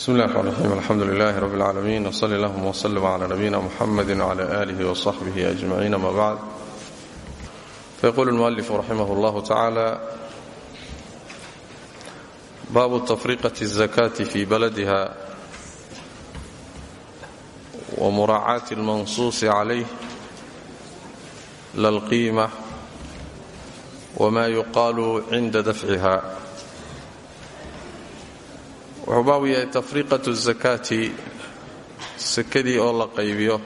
بسم الله الرحمن الرحيم الحمد لله رب العالمين وصلى اللهم وسلم على نبينا محمد وعلى آله وصحبه أجمعين ما بعد فيقول المؤلف رحمه الله تعالى باب تفرقة الزكاة في بلدها ومراعاة المنصوص عليه لا القيمة وما يقال عند دفعها wuxuu baabu yahay tafriiqatu zakaati sakadii oo la qaybiyo.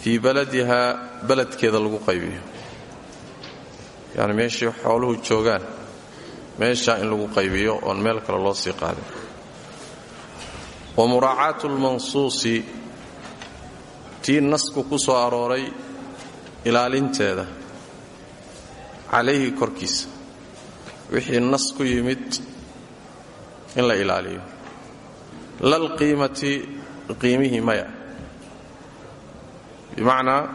Fii baladihaa beledkeeda lagu qaybiyo. Yacni meeshii xooluhu joogaan meeshaa in lagu qaybiyo oon meel kale loo sii qaadin. Wa muraacaatu lmansuusi tii nasku ku soo arooray ilaalinteeda calayhi korkiisa. Wixii nas ku yimid in la ilaaliyo. Lal qiimati qiimihii maya. Bimacnaa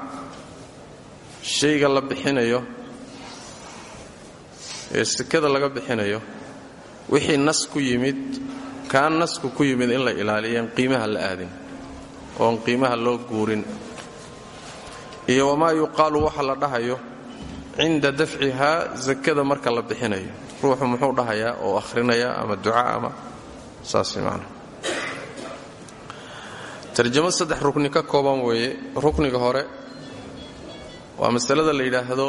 shayga la bixinayo ee sekada laga bixinayo wixii nas ku yimid kaan nasku ku yimid in la ilaaliyan qiimaha la aadin oon qiimaha loo guurin. Iyo wamaa yuqaalu waxa la dhahayo cinda dafcihaa sakada marka la bixinayo ruuxu muxuu dhahayaa oo akhrinaya ama duca ama saas man tarjamo saddex rukni ka kooban weeye. Rukniga hore waa masalada la yidhaahdo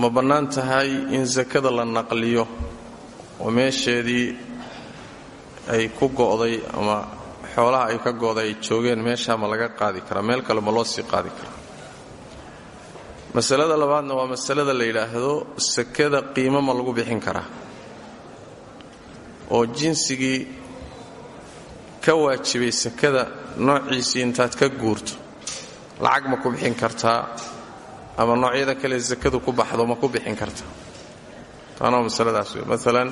ma bannaan tahay in sakada la naqliyo oo meesheedii ay ku go'day ama xoolaha ay ka go'day ay joogeen meeshaa ma laga qaadi karaa? Meel kale ma loo sii qaadi karaa masalada labaadna waa masalada la yidhaahdo sakada qiimo ma lagu bixin karaa. Oo jinsigii ka waajibay sakada noociisii intaad ka guurto. Lacag ma ku bixin kartaa ama noocyada kale sakadu ku baxdo ma ku bixin kartaa. Taana waa masaladaas wey maalan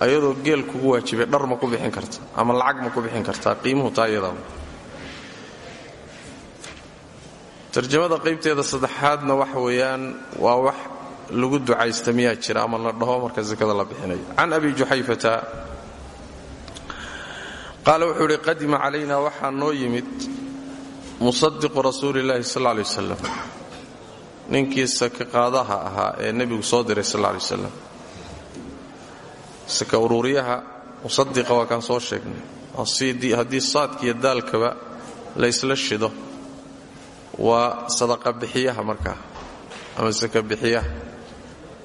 ayadoo geel kugu waajibay dhar ma ku bixin karta ama lacag ma ku bixin kartaa qiimuhu taa iyadaa tarjamada qaybteeda saddexaadna waxa weeyaan waa wax lagu ducaysta miyaa jira ama la dhaho marka sakada la bixinayo can abi juxayfata qaala wuxuu idhi qadima calayna waxaa noo yimid musadiqu rasuuli llahi sal lay wasalam ninkii sakaqaadaha ahaa ee nebigu soo diray sal lay wasalam saka uruuriyaha musadiqa waa kaan soo sheegnay. Haddii saadkiiyo daalkaba la ysla shido waa sadaqa bixiyaha markaa ama saka bixiyaha.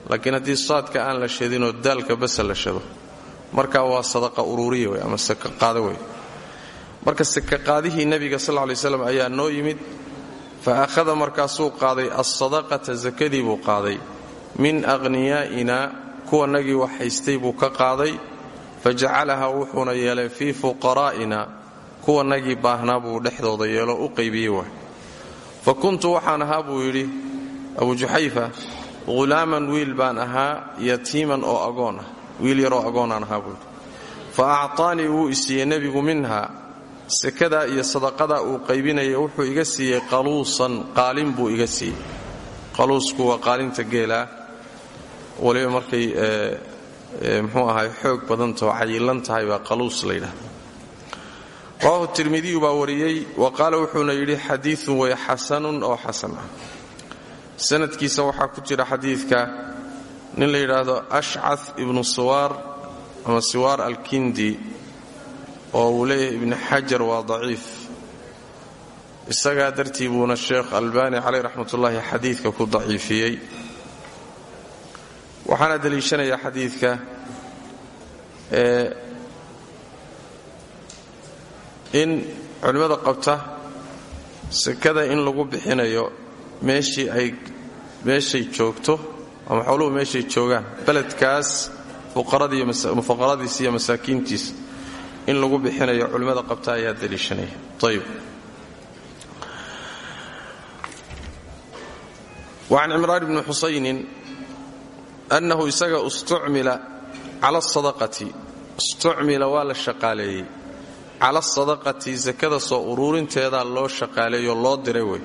Laakiin haddii saadka aan la shadinoo daalka basa la shado markaa waa sadaqa uruuriya wey ama saka qaada wey marka saka qaadihii nebiga sal lay slam ayaa noo yimid fa akhada markaasuu qaaday alsadaqata sakadii buu qaaday. Min aqhniyaa'ina kuwanagii wax haystay buu ka qaaday. Fa jacalaha wuxuuna yeelay fii fuqaraa'ina kuwanagii baahnaa buu dhexdooda yeelo u qaybiyey fa kuntu waxaan ahaa buu yidhi abu juxayfa hulaaman wiil baan ahaa yatiiman oo agoon ah wiil yaroo agoonaan ahaa buu yidhi. Fa acطaanii wuu isiiyey nebigu minha sekadaa iyo sadaqadaa uu qaybinaya wuxuu iga siiyey qaluusan qaalin buu iga siiyey. Qaluusku waa qaalinta geelaa waliba markay mxuu ahay xoog badantao cayilan tahay baa qaluus la yidhahda rawahu tirmidiyu baa wariyey wa qaala wuxuuna yidhi xadiiun way xasanun oo xasan ah. Sanadkiisa waxaa ku jira xadiidka nin la yidhaahdo ashca ibnu siwaar ama siwaar alkindi oo uu leeyahay ibni xajar waa daciif. Isagaa dartii buuna sheekh albani caleyh raxmatullaahi xadiidka ku daciifiyey. Waxaana deliishanayaa xadiidka in culimmada qabta sekada in lagu bixinayo meeshii ay meeshay joogto ama xooluhu meeshay joogaan beledkaas fuqaradiisa iyo masaakiintiisa in lagu bixinayo culimmada qabta ayaa deliishanaya. Ayib wacan cimraan bni xusaynin annahu isaga istucmila cala asadaqati istucmila waa la shaqaaleeyey cala asadaqati sakada soo uruurinteedaa loo shaqaaleeyo loo diray wey.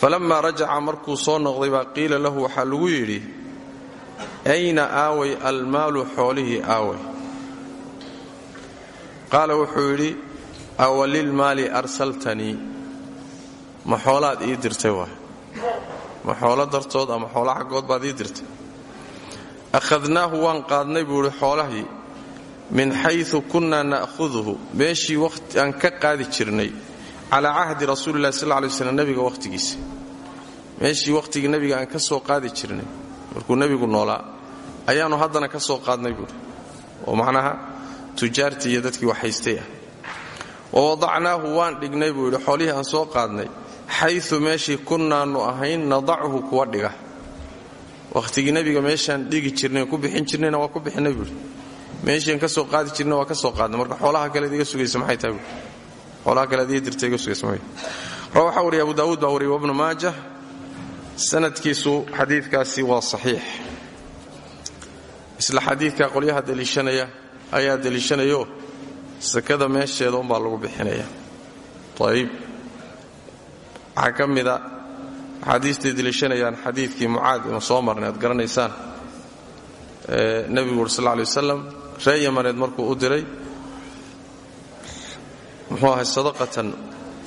Falammaa rajaca markuu soo noqday baa qiila lahu waxaa lagu yidhi ayna aaway almaalu xoolihii aaway? Qaala wuxuu yidhi awalilmaali arsaltanii? Ma xoolaad ii dirtay waay. Ma xoolo dartood ama xoolo xaggood baad ii dirtay? Akhadnaahu waan qaadnay buu idhi xoolahii min xayu kunnaa na'huduhu meeshii aan ka qaadi jirnay calaa cahdi rasuulilahi sal lay slam nebiga wakhtigiisa meeshii wakhtigii nebiga aan ka soo qaadi jirnay markuu nebigu noolaa ayaannu haddana ka soo qaadnay buuhi oo macnaha tujaartii iyo dadkii wax haystay ah. Wa wadacnaahu waan dhignay buu yidhi xoolihii aan soo qaadnay xayu meeshii kunnaannu ahayn nadachu kuwa dhiga. Wakhtigii nebiga meeshaan dhigi jirnay ku bixin jirnayna waa ku bixinay buuhi meeshiian ka soo qaadi jirna waa ka soo qaadnay marka xoolaha kaleed iga sugaysa maxay tahay? Xoolaha kaleed iga dirta iga sugaysa maxay? Rawa waxaa wariyay abu daawuud baa wariyay wabnu sanadkiisu xadiidkaasi waa saxiix. Isla xadiidka qolyaha deliishanaya ayaa deliishanayo sakada meesheeda umbaa lagu bixinaya. Ayib waxaa ka mida axaadiistay deliishanayaan xadiidkii mucaad inu soo marnay aad garanaysaan. Nebigu uri sal lay wasalam ree yamaneed markuu u diray muxuu ahay sadaqatan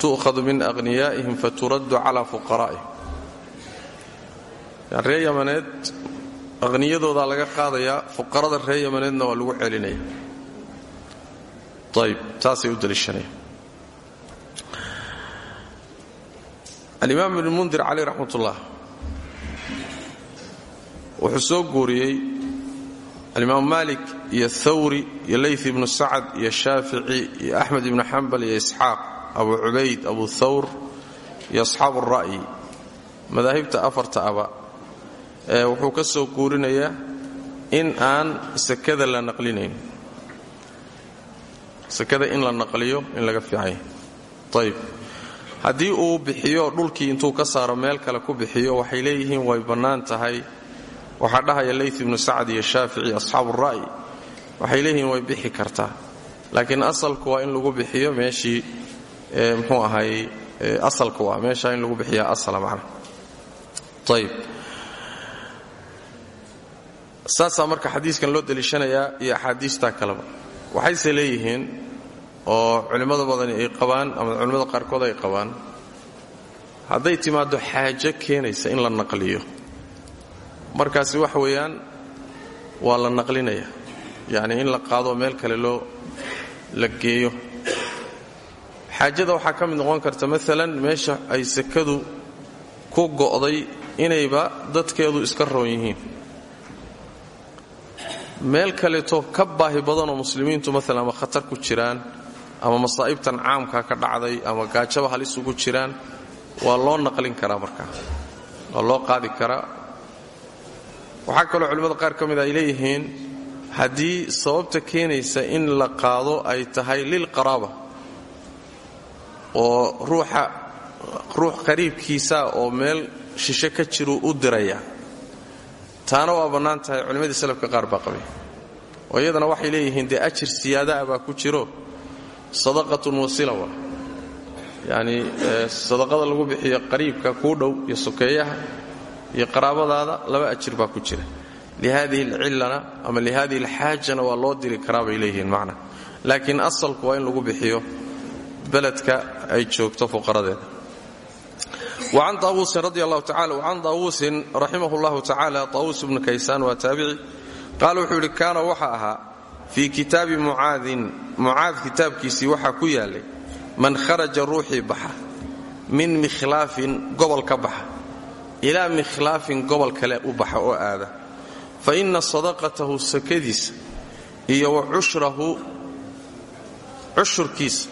tu'khadu min akhniyaa'ihim faturaddu calaa fuqaraa'ihim ree yamaneed akhniyadoodaa laga qaadayaa fuqarada ree yamaneedna waa lagu celinaya. Ayb taasay u deliishanaya alimaam ibnu mundir caleyh raxmat ullah wuxuu soo guuriyey alimaam malik iyo thawri iyo layth ibnu sacad iyo shaafici iyo axmed ibnu xambal iyo isxaaq abu cubayd abu thawr iyo asxaabu ra'yi madaahibta afarta aba ee wuxuu ka soo guurinayaa in aan sakada la naqlinayn. Sakada in la naqliyo in laga fiicanya ayb haddii uu bixiyo dhulkii intuu ka saaro meel kale ku bixiyo waxay leeyihiin way bannaan tahay waxaa dhahaya layth ibnu sacad iyo shaafici asxaabu ra'yi. Waxay leeyihiin way bixi kartaa. Laakiin asalku waa in lagu bixiyo meeshii mxuu ahay asalku ah meeshaa in lagu bixiyaa asala macna. Ayb saasaa marka xadiiskan loo deliishanayaa iyo axaadiistaa kaleba. Waxayse leeyihiin oo culimmada badani ay qabaan ama culimmada qaarkood ay qabaan hadday timaaddo xaajo keenaysa in la naqliyo markaasi wax weeyaan waa la naqlinaya. Yacni in la qaado meel kale loo la geeyo. Xaajada waxaa ka mid noqon karta maalan meesha ay sakadu ku go'day inayba dadkeedu iska roon yihiin. Meel kaleeto ka baahi badanoo muslimiintu maalan ama khatar ku jiraan ama masaa'ibtan caamka ka dhacday ama gaajaba halis ugu jiraan waa loo naqlin karaa markaa. Waa loo qaadi karaa waxaa kaloo culimmada qaar ka mid ay leeyihiin haddii sababta keenaysa in la qaado ay tahay lilqaraaba oo ruuxa ruux qariibkiisa oo meel shishe ka jiruu u diraya. Taana waa bannaan tahay culimmadii salafka qaar baa qabay. Oo iyadana waxay leeyihiin dee ajir siyaada'a baa ku jiro? Sadaqatun wasila waa yacnii sadaqada lagu bixiyo qariibka kuu dhow iyo sokeeyaha iyo qaraabadaada laba ajir baa ku jira. lihadihi alcillana ama lihadihi alxaajana waa loo diri karaa bay leeyihiin macna laakiin asalku waa in lagu bixiyo beledka ay joogto fuqaradeeda wacan taawuusin radi allahu tacala wacan taawuusin raximah llahu tacaala taawuus ibnu kaysaan waa taabici qaala wuxuu yidhi kaana waxa ahaa fii kitaabi mucaadin mucaad kitaabkiisii ku yaalay man kharaja ruuxii baxa min mikhlaafin gobol ka baxa ilaa mikhlaafin gobol kale u baxa oo aada. Fa inna sadaqatahu sakadiisa iyo wa cushrahu cushurkiisa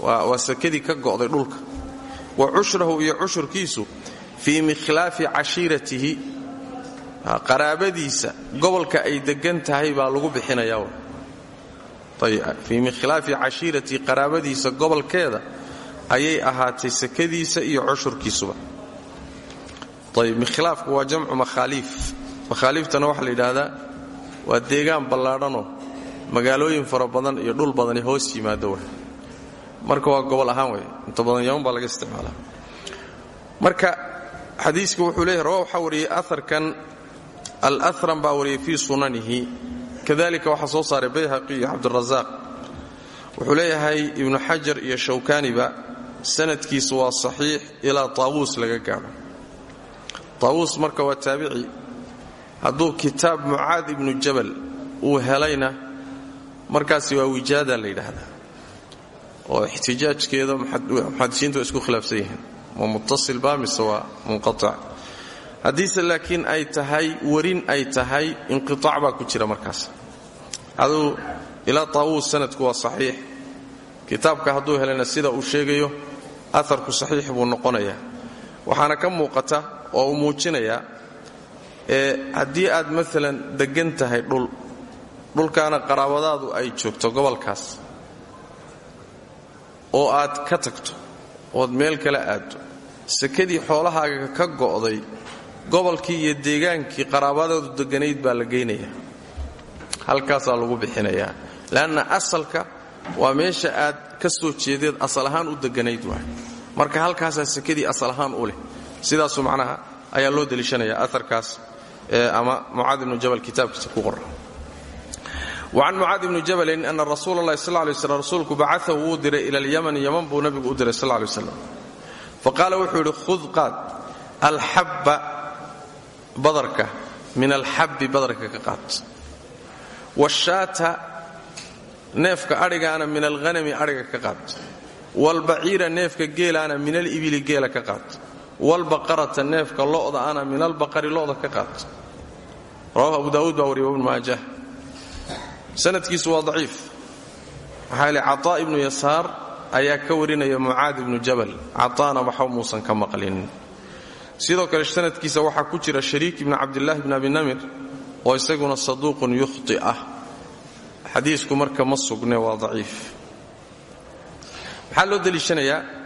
waa sakadii ka go'day dhulka. Wa cushrahu iyo cushurkiisu fii mikhlaafi cashiiratihi qaraabadiisa gobolka ay degan tahay baa lagu bixinayaa. Fii mikhlaafi cashiiratihi qaraabadiisa gobolkeeda ayay ahaatay sakadiisa iyo cushurkiisuba ayb mikhilaafku waa jamcu makhaaliif. Makhaaliiftana waxaa la yidhaahdaa waa deegaan ballaadhanoo magaalooyin fara badan iyo dhul badani hoos yimaado wa marka waa gobol ahaan wey inta badan yaman baa laga isticmaalaa. Marka xadiiska wuxuu leeyahy rawa waxaa wariyey aarkan alahram baa wariyey fii sunanihi. Kadalika waxaa soo saaray bayhaqi iyo cabdirazaaq. Wuxuu leeyahay ibnu xajar iyo shawkaniba sanadkiisu waa saxiix ilaa taawuus laga gaadho taawuus marka waa taabici. Hadduu kitaab mucaad ibnu jabal uu helayna markaasi waa wijaada la yidhaahdaa. Oo ixtijaajkeeda muxadisiintu isku khilaafsan yihiin. Ma muttasil ba mise waa haddiise laakiin ay tahay warin ay tahay inqiaac baa ku jira markaas. Aduu ilaa taawuus sanadku waa saxiix. Kitaabka hadduu helayna sida uu sheegayo aarku saxiix buu noqonayaa. Waxaana ka muuqata oo uu muujinayaa ee haddii aad maalan deggan tahay dhul dhulkaana qaraabadaadu ay joogto gobolkaas oo aad ka tagto ood meel kale aaddo sakadii xoolahaaga ka go'day gobolkii iyo deegaankii qaraabadaadu degganayd baa la geynayaa halkaasaa lagu bixinayaa. Leanna asalka waa meesha aad ka soo jeedeed asal ahaan u degganayd waay. Marka halkaasaa sakadii asal ahaan u leh sidaasu macnaha ayaa loo deliishanaya aarkaas ama mucaad ibnu jabal kitaabkiisa ku qoran. Wacan mucaad ibni jabalin ana rasuula allahi sal lay slam rasuulku bacaahu wuu diray ila alyamani yaman buu nabigu u diray sal lay slam faqaala wuxuu yidhi khud qaad alxabba badarka min alxabbi badarka ka qaad. Washaata neefka adhigaana min alhanami adhiga ka qaad. Walbaciira neefka geelaana min walbaqarata neefka lo'daana min albaqari lo'da ka qaad rawahu abu daawuud baa wariya ibnu maajah sanadkiisu waa daciif maxaa yili cataa ibnu yasaar ayaa ka warinaya mucaad ibnu jabal cataana waxba muusan ka maqlin sidoo kale sanadkiisa waxaa ku jira shariik ibnu cabdilaahi bn abi namir oo isaguna saduuqun yukhti ah xadiisku marka ma sugne waa daciif maxaa loo deliishanayaa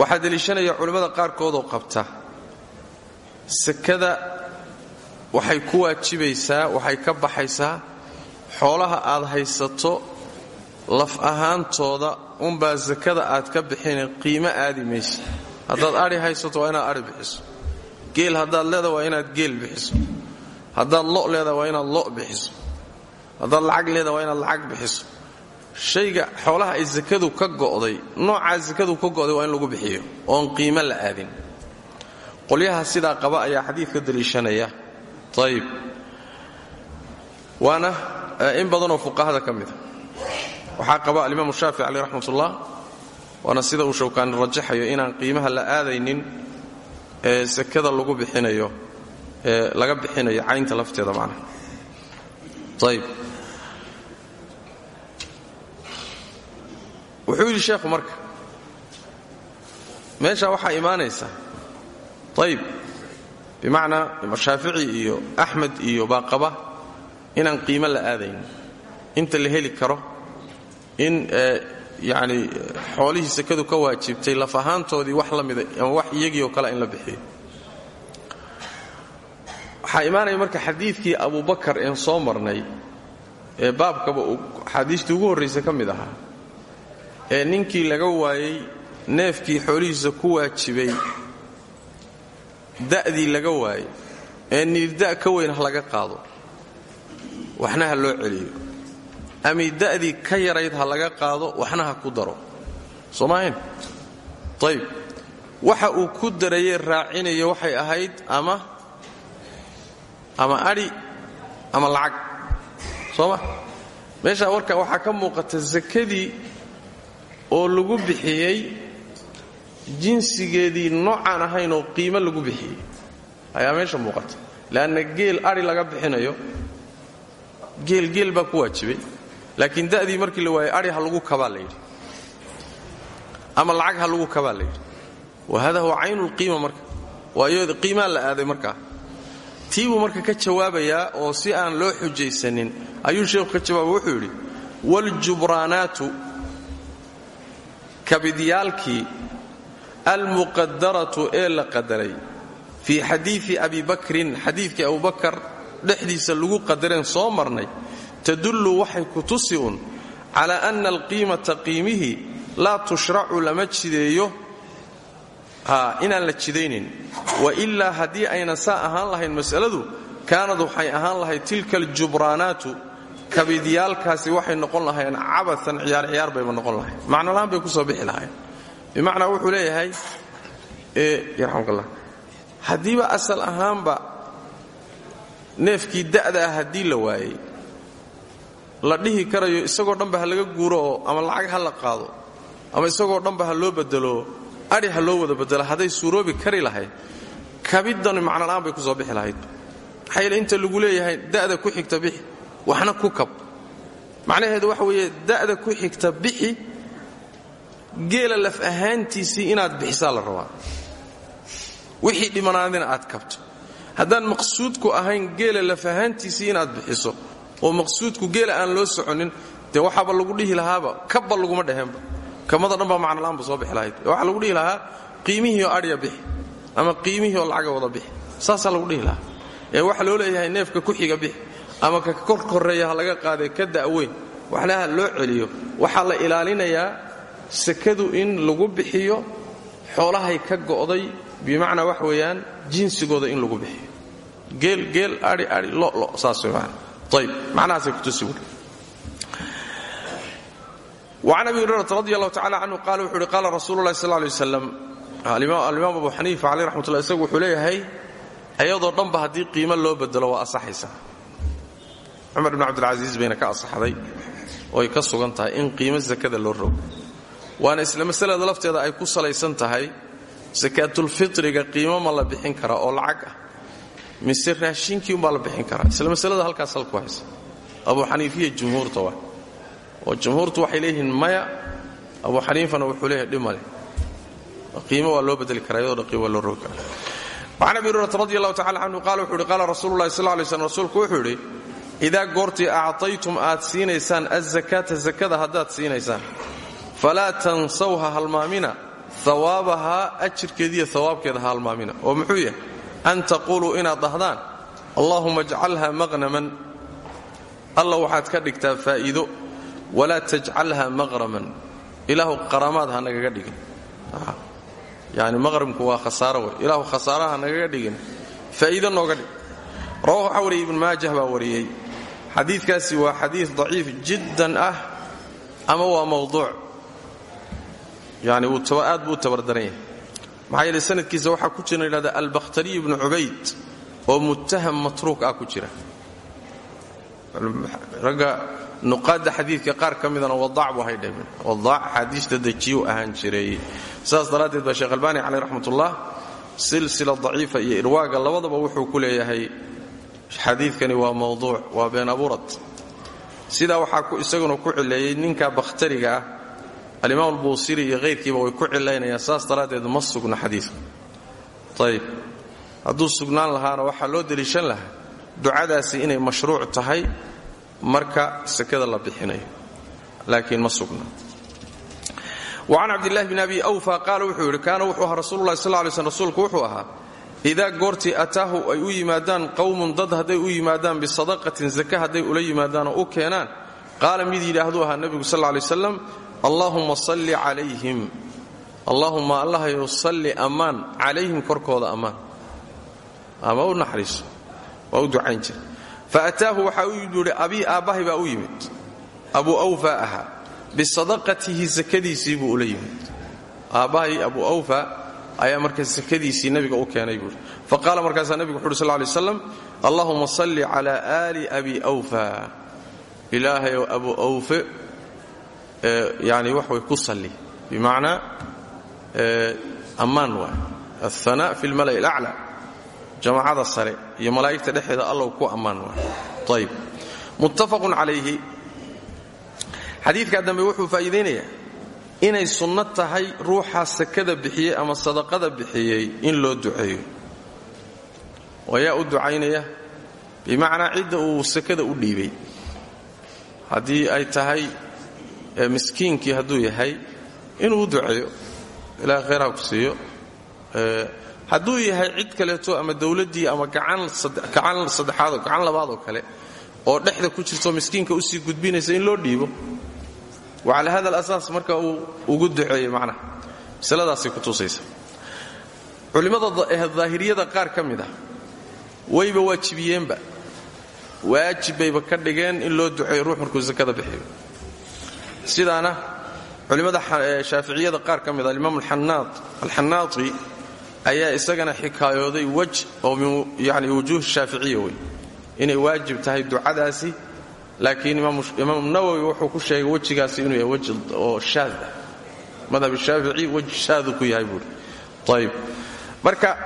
waxaa deliishanaya culimmada qaarkoodoo qabta. Sakada waxay ku waajibaysaa waxay ka baxaysaa xoolaha aad haysato laf ahaantooda unbaa sakada aad ka bixina qiimo aadi maysa. Haddaad adhi haysato waa inaad adhi bixiso. Geel haddaad leeda waa inaad geel bixiso. Haddaad lo leeda waa inaad lo bixiso. Haddaad lacag leeda waa inaad lacag bixiso shayga xoolaha ay sakadu ka go'day noocaa sakadu ka go'day waa in lagu bixiyo oon qiimo la aadin. Qolyaha sidaa qaba ayaa xadiidka daliishanaya. Ayib waana in badanoo fuqahada ka mida waxaa qaba alimaamu shaafici caleyh raxmatullah waana sida uu shawkaani rajaxayo inaan qiimaha la aadaynin ee sakada lagu bixinayo ee laga bixinayo caynta lafteeda macnaha. Ayib wuxuu yidhi sheekhu marka. Meeshaa waxaa imaanaysa. Ayib bimacnaa shaafici iyo axmed iyo baa qaba inaan qiimo la aadayn. Inta la heli karo in yani xoolihii sakadu ka waajibtay laf ahaantoodii wax la mida ama wax iyagii oo kale in la bixiyo. Waxaa imaanaya marka xadiidkii abubakar een soo marnay ee baabkaba axaadiistii ugu horraysa ka mid ahaa ee ninkii laga waayey neefkii xoolihiisa ku waajibay da'dii laga waayey ee niirda' ka weyn ha laga qaado waxna ha loo celiyo. Ami da'dii ka yarayd ha laga qaado waxna ha ku daro. Soo maahayn ayib waxa uu ku darayee raacinayo waxay ahayd ama ama adhi ama lacag. Soo ma? Meeshaa warka waxaa ka muuqata sakadii oo lagu bixiyey jinsigeedii noocaan ahayn oo qiimo lagu bixiyey. Ayaa meesha muuqata. Leanna geel adhi laga bixinayo geel geel baa ku waajibay. Laakiin da'dii markii la waayey adhi ha lagu kabaa la ama lacag ha lagu kabaa la yidhi. Wa hada huwa caynu lqiima marka. Waayo qiimaa la aaday markaa tii marka ka jawaabayaa oo si aan loo xujaysanin ayuu sheekhu ka jawaaba wuxuu yidhi waaljubraanaatu kabidyaalkii almuqadaratu ee la qadaray. Fii xadiii abi bakrin xadiidkii abubakar dhexdiisa lagu qadareen soo marnay tadullu waxay ku tusi un cala ana alqiimata qiimihii laa tushracu lama jideeyo. Inaan la jidaynin. Wailaa haddii aynan saa ahaan lahayn masaladu kaanad waxay ahaan lahayd tilka aljubraanaatu kabidyaalkaasi waxay noqon lahayn cabaan ciyaar ciyaar bayba noqon lahayn. Macnolahaan bay ku soo bixi lahayn. Bimacnaa wuxuu leeyahay haddiiba asal ahaanba neefkii da'da ah haddii la waayey la dhihi karayo isagoo dhanba ha laga guuro ama lacag ha la qaado ama isagoo dhanba ha loo bedelo adhi ha loo wada bedelo hadday suuroobi kari lahayd kabidani macnola'aan bay ku soo bixi lahayd. Maxaa inta lagu leeyahay da'da ku xigta bixi waxna ku kab. Macnaheedu waxa weeye da'da ku xigta bixi geela laf ahaantiisii inaad bixisaa la rabaa. Wixii dhimanaadina aad kabto. Haddaan maqsuudku ahayn geela laf ahaantiisii inaad bixiso oo maqsuudku geela aan loo soconin dee waxaaba lagu dhihi lahaaba kabba laguma dheheenba kamada dhan baa macnola'aan ba soo bixi lahayd. Lagu dhihi lahaa qiimihii oo adhya bixi ama qiimihii oo lacaga wada bixi. Saasaa lagu dhihi lahaa. Ee waxaa loo leeyahay neefka ku xiga bixi ama ka kor korreeya ha laga qaadee ka da'weyn. Waxlaha loo celiyo. Waxaa la ilaalinayaa sakadu in lagu bixiyo xoolahay ka go'day bimacnaa wax weeyaan jinsigooda in lagu bixiyo. Geel geel ai ai lolo saas man ayb macnahaasay kutusi weli وcan abi hurayrata radi allahu tacala canhu qaala wuxuu uhi qaala rasuulu llahi sal lay waslam alimaam abu xaniifa caleyh raxmatullah isagu wuxuu leeyahay ayadoo dhanba haddii qiimo loo bedelo waa asaxaysaa cumar ibn cabdilcasiis bayna ka asaxday ooay ka sugan tahay in qiimo sakada loo rogo. Waana isla masalada lafteeda ay ku salaysan tahay sakaatulfitriga qiimo ma la bixin karaa oo lacag ah. Mise raashinkii umbaa la bixin karaa isla masalada halkaas halku haysa. Abu xaniifiya jumhuurta waa. Oo jumhuurtu waxay leeyihiin maya abu xaniifana wuxuu leeyahay dhimale qiimo waa loo bedeli karaa iyadoo qiimo waa loo rogi karaa وcan abi hurayrata radi allahu tacala canhu qaala wuxuu uhi qaala rasuulu llahi sal lay slm wuxuu yidhi idaa goortii actaytum aad siinaysaan azakaata zakada haddaad siinaysaan. Falaa tansawha halmaamina. Hawaabahaa ajirkeediiyo hawaabkeeda ha oo muxuu yahay? An taquuluu inaad dhahdaan allahuma ajcalha maqnaman alla waxaad ka dhigtaa faa'iido. Walaa tajcalha maqraman. Ilaahu qaramaad ha nagaga dhigin. Yani maqribku waa khasaaro wey ilaahu khasaaraha nagaga dhigin. Faa'iido nooga dhig. Rawahu waxaa wariyey ibnu maajah baa xadiidkaasi waa xadiid daciif jiddan ah ama waa mawduuc. Yani aad buu u tabardaran yahay. Maxaa yeele sanadkiisa waxaa ku jira ydhahda albakhtariy ibnu cubayd oo muttaham matruuk ah ku jira. Ragga nuqaadda xadiidka qaar ka midana wadaac buu hay dhehmeen wadaac axaadiista dejiyuu ahaan jiray. Saas daraaddeed baa sheekh albaani caleyh raxmatullah silsila daciifa iyo irwaaga labadaba wuxuu ku leeyahay xadiidkani waa mawduuc waa been abuurad. Sidaa waxaa isaguna ku cileeyey ninka bakhtariga ah alimaam albuusiri iyo hayrkiiba way ku cilaynayaan saas daraaddeed ma sugna xadiidku ayib hadduu sugnaan lahaana waxaa loo deliishan lahaa ducadaasi inay mashruuc tahay marka sakada la bixinayo. Laakiin ma sugna. Wacan cabdillahi bn abi awfa qaala wuxuu yidhi kaana wuxuu ahaa rasulullahi sal lay slm rasuulku wuxuu ahaa idaa goortii ataahu ay u yimaadaan qowmun dad hadday u yimaadaan bisadaqatin zaka hadday ula yimaadaanoo u keenaan qaala mid yidhaahduu ahaa nebigu sal lay slam allaahumma salli calayhim. Allaahumma allahayow salli ammaan calayhim korkooda ammaan. Ama u naxariiso waa u ducayn jira fa ataahu waxaa u yidhi abii aabbahay baa u yimid. Abuu awfa ahaa. Bisadaqatihi sakadiisii buu ula yimid. Aabbahay abuu awfa ayaa marka sakadiisii nabiga u keenay buui faqaala markaasaa nebigu wuxu uhi sal lay slam allahuma salli cala aali abi awfa. Ilaahayow abu awfe eh, yani waxway ku salli. Bimacnaa eh, ammaan waay fi lmala'i alacla jamaacada sare iyo malaa'igta dhexeeda allow ku ammaan waay ayb muttafaqun calayhi. Xadiikaa dambe wuxuu faa'iidaynayaa inay sunno tahay ruuxaa sakada bixiyey ama sadaqada bixiyey in loo duceeyo. Wayaa u ducaynaya? Bimacnaa cidda uu sakada u dhiibay. Haddii ay tahay miskiinkii hadduu yahay inuu u duceeyo ilahay khayr ha ku siiyo. Hadduu yahay cid kaleeto ama dowladdii ama gacan saddexaadoo gacan labaadoo kale oo dhexda ku jirto miskiinka u sii gudbinaysa in loo dhiibo wa calaa hada alasaas marka uu ugu duceeyey macnaha. Masaladaasay ku tusaysa culimmada daahiriyada qaar ka mid ah wayba waajibiyeenba waajib bayba ka dhigeen in loo duceeyo ruux markuu sakada bixiyo. Sidaana culimmada shaaficiyada qaar ka mid ah alimaam alxanaati ayaa isagana xikaayooday wej oo min yani wujuuh shaaficiya wey inay waajib tahay ducadaasi laakiin imaam nawowi wuxuu ku sheegay wejigaasi inuu yahay weji oo shaad madhab shaafici weji shaadu ku yahay buuri ayb marka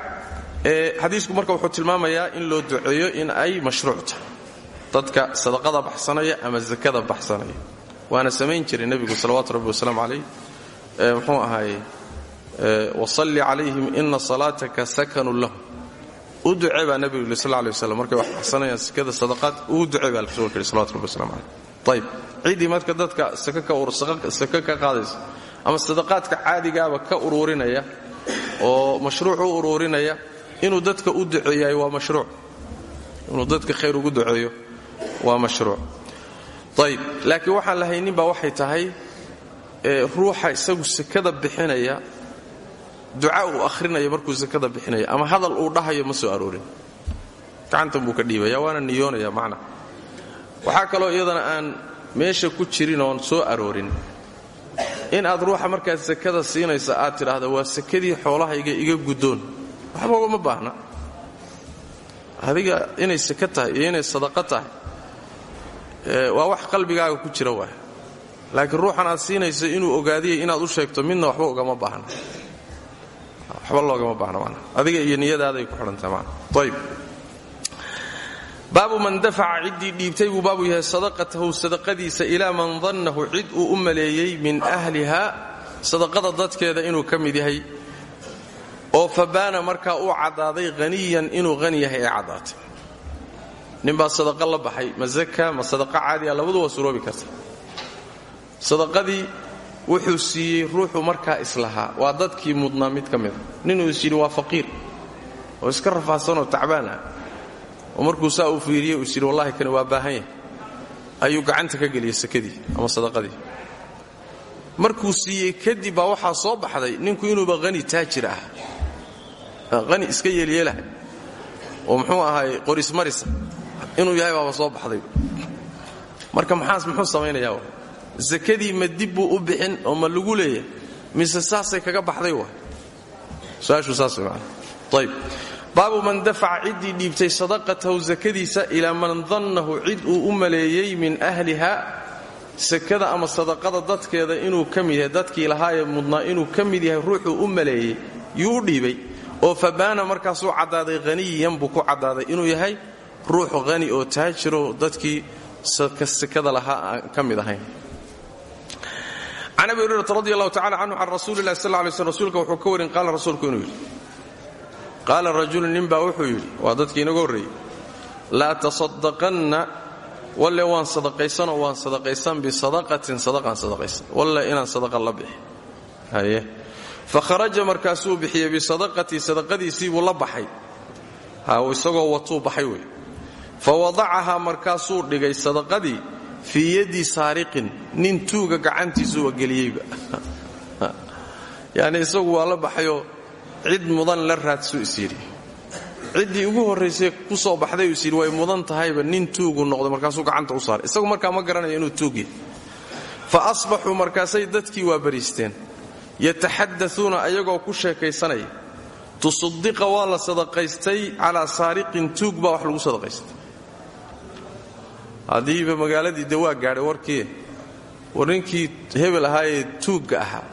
xadiisku marka wuxuu tilmaamayaa in loo duceeyo in ay mashruuc tahay dadka sadaqada baxsanaya ama zakada baxsanaya. Waana samayn jiray nebigu salawaatu rabbi wasalaamu calayh. Muxuu ahaaye wasalli calayhim ina salaataka sakanun lahum u duce baa nebigu yidhi sal lay markay wax baxsanayaan sakada sadaqaad ugu duce baa rasuulka yidhi salawatu rabbi waslamu calayh ayb ciddii marka dadka saka ka qaadaysa ama sadaqaadka caadigaaba ka uruurinaya oo mashruuc u uruurinaya inuu dadka u duceeyaay waa mashruuc. Inuu dadka khayr ugu duceeyo waa mashruuc. Ayb laakiin waxaan la haynin baa waxay tahay ruuxa isagu sakada bixinaya duca uu akhrinaya markuu sakada bixinaya ama hadal uu dhahayo ma soo aroorin. Gacantan buu ka dhiibaya waana niyoonaya macna. Waxaa kaloo iyadana aan meesha ku jirin oon soo aroorin. In aad ruuxa markaad sakada siinaysa aad tidhaahda waa sakadii xoolahayga iga guddoon. Waxba ugama baahna. Adiga inay saka tahay iyo inay sadaqo tahay waa wax qalbigaaga ku jira waay laakiin ruuxan aad siinaysa inuu ogaadiyay inaad u sheegto midna waxba ugama baahna waxba loogama baahna adiga iyo niyadaaday ku xidhantahay mana ayb baabu man dafaca ciddii dhiibtay buu yahay sadaqatahu sadaqadiisa ilaa man dannahu cid u maleeyey min ahliha sadaqada dadkeeda inuu ka mid yahay. Oo fabaana markaa uu caddaaday haniyan inuu hani yahay ee caddaatay. Ninbaa sadaqa la baxay ma zaka ma sadaqa caadiya labadu waa suroobi karta wuxuu siiyey ruuxu markaa islahaa. Waa dadkii mudnaa mid ka mida ninuu is yidhi waa faqiir. Oo iska rafaadsanoo tacbaan ah oo markuu saa uu fiiriyey uu is yidhi wallahi kani waa baahan yahay. Ayuu gacanta ka geliyey sakadii ama sadaqadii. Markuu siiyey kadib baa waxaa soo baxday ninku inuuba hani taajir ah. Hani iska yeelyeelaha oo muxuu ahaay qorismarisa inuu yahay baaba soo baxday. Marka maxaas muxuu samaynayaa sakadii ma dib buu u bixin oo ma lagu leeyahay. Mise saasay kaga baxday wa su'aashu saas man ayb baabu man dafaca ciddii dhiibtay sadaqatahu sakadiisa ilaa man dannahu cid uu u maleeyey min ahliha sakada ama sadaqada dadkeeda inuu ka mid yahay dadkii lahaayee mudnaa inuu ka yahay ruuxuu u maleeyey yuu dhiibay. Oo fabaana markaasuu caddaaday haniyan buu ku caddaaday inuu yahay ruux hani oo taajiro dadkii sakada lahaa aan ka mid ahayn can abi hurayrata radi allahu tacala canhu can rasuuli illahi sal lay wuxuu ka warin qaala rasuulku inuu yidhi. Qaala rajulu ninbaa wuxuu yidhi dadkii inaga horreeyey laa tasadaqanna walle waan sadaqaysanoo waan sadaqaysan bisadaqatin sadaqaan sadaqaysan. Walle inaan sadaqa la haye. Fa kharaja markaasuu bixiyey bisadaqatii sadaqadiisii buu la baxay. Isagoo watuu baxay wey. Fa wadacahaa markaasuu dhigay sadaqadii fii yaddi saariqin nin tuuga gacantiisuuba geliyeyba. Yacni isagu waa la baxayoo cid mudan la raadsu is yidhi. Ciddii ugu horraysay ku soo baxday yidhi way mudan tahayba nin tuugu noqday markaasuu gacanta u saaray. Isagu markaa ma garanayo inuu tuug yahay fa asbaxuu markaasay dadkii waa bariisteen. Yataxadauuna ayagoo ku sheekaysanaya tusaddiqa waa la sadaqaystay calaa saariqin tuug baa wax lagu sadaqaystay haddiiba magaaladii de waa warkii war ninkii hebel ahaayee tuugga ahaa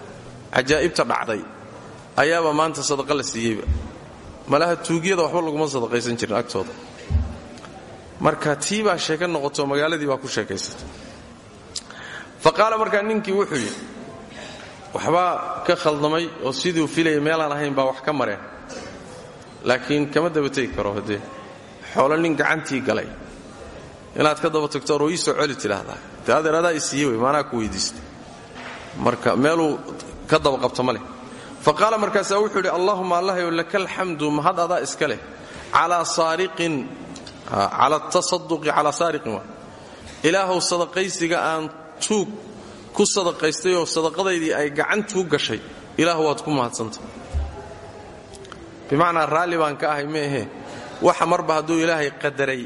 cajaa'ibta dhacday ayaaba maanta sadaqa la siiyeyba. Malaha tuugyada waxba laguma sadaqaysan jirin agtooda. Marka tii baa noqoto magaaladii baa ku sheekaysatay fa qaala ninkii wuxuu yidhi waxbaa ka khaldamay oo siduu filayay meelaan ahayn baa wax ka mareen. Laakiin kama daba tegi karo haddee xoolo nin gacantii galay inaad ka daba tagto oroo ii soo celi tidhaahdaa. De adeer adaa i siiye wey maanaa ku weydiistay. Marka meeluu ka daba qabto ma leh. Fa qaala wuxuu idhi allahuma allahyow laka alxamdu mahad adaa iska leh? Calaa saariqin cala tasaduqi calaa saariqin sadaqaysiga aan tuug ku sadaqaystay oo sadaqadaydii ay gacantuu gashay ilaah waad ku mahadsanta bimacnaa raalli baan ka ahay meehe waxa marba hadduu ilaahay qadaray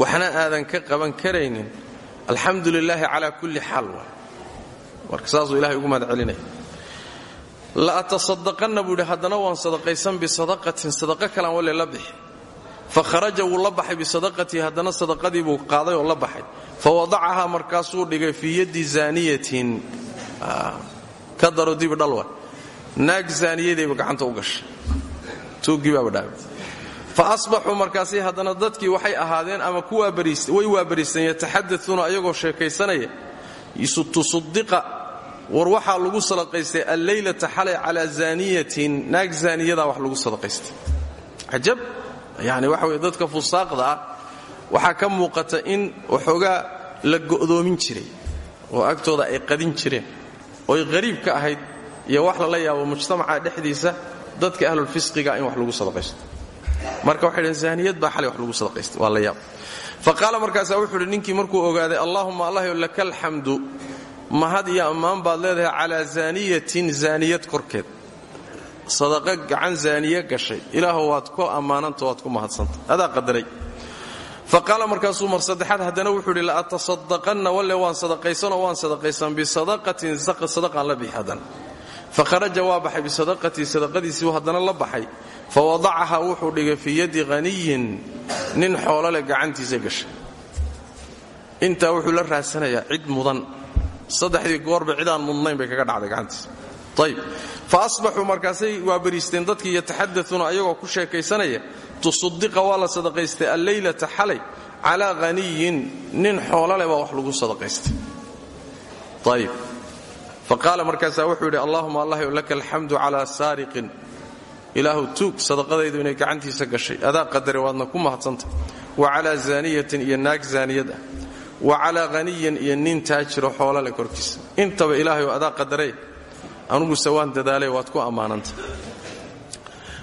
waxna aadan ka qaban karaynin. Alxamdu lilaahi calaa kulli xaal marka saasuu ilahay ugu mahad celinaya la atasadaqanna buu yidhi haddana waan sadaqaysan bisadaqatin sadaqa kalaan wale la fa kharaja wuu la baxay bisadaqatii haddana sadaqadii buu qaaday oo la baxay. Fa wadacahaa markaasuu dhigay fii yaddi zaaniyatin. Ka daro dibi dhalwa. Naag zaaniyadayba gacanta u gashay. Tuuggiibaaba dhaabay fa asbaxuu markaasi haddana dadkii waxay ahaadeen ama way waabariisteen yataxadauuna ayagoo sheekaysanaya. Tusudiqa war waxaa lagu sadaqaystay alleylata xalay calaa zaaniyatin naag zaaniyadaa wax lagu sadaqaystay. Cajab yani waxa dadka fusaaqda ah ka muuqata in waxoogaa la go'doomin jiray oo agtooda ay qadin jireen oy qariib ka ahayd iyo wax lala yaabo mujtamaca dhexdiisa dadka ahlulfisqiga in wax lagu sadaqaysto marka waxay dhaheen zaaniyad baa xalay wax lagu sadaqaystay. Waa la yaab. Fa qaala markaasaa wuxuu idhi ninkii markuu ogaaday allaahumma allahyo laka alxamdu mahad iyo ammaan baad leedahay calaa zaaniyatin zaaniyad korkeed. Sadaqa gacan zaaniye gashay. Ilaahu waad ku ammaananta waad ku mahadsanta adaa qadaray. Fa qaala markaasuu mar saddexaad haddana wuxuu idhi la'atasadaqanna walle waan sadaqaysanoo waan sadaqaysan bisadaqatin sadaqaan la bixi haddana fa kharaja waa baxay bisadaqatii sadaqadiisiiu haddana la baxay. fa wadacahaa wuxuu dhigay fii yaddi haniyin nin xoolo leh gacantiisa gashay. intaa wuxuu la raadsanayaa cid mudan saddexdii goorba cidaan mudnayn bay kaga dhacday gacantiisa. ayb fa asbaxuu markaasay waa bariisteen dadkii yataxadauuna ayagoo ku sheekaysanaya tusudiqa waa la sadaqaystay alleylata xalay calaa haniyin nin xoololeh baa wax lagu sadaqaystay fa qaala markaasaa wuxuu yidhi allahuma allahyow laka alxamdu calaa saariqin. Ilaahu tuug sadaqadaydu inay gacantiisa gashay. Adaa qadare waadna ku mahadsanta wa calaa zaaniyatin iyo naag zaaniyad ah. Wa calaa haniyin iyo nin taajiro xoololeh korkiisa. Intaba ilaahayow adaa qadarey anuguse waan dadaalay waad ku ammaananta.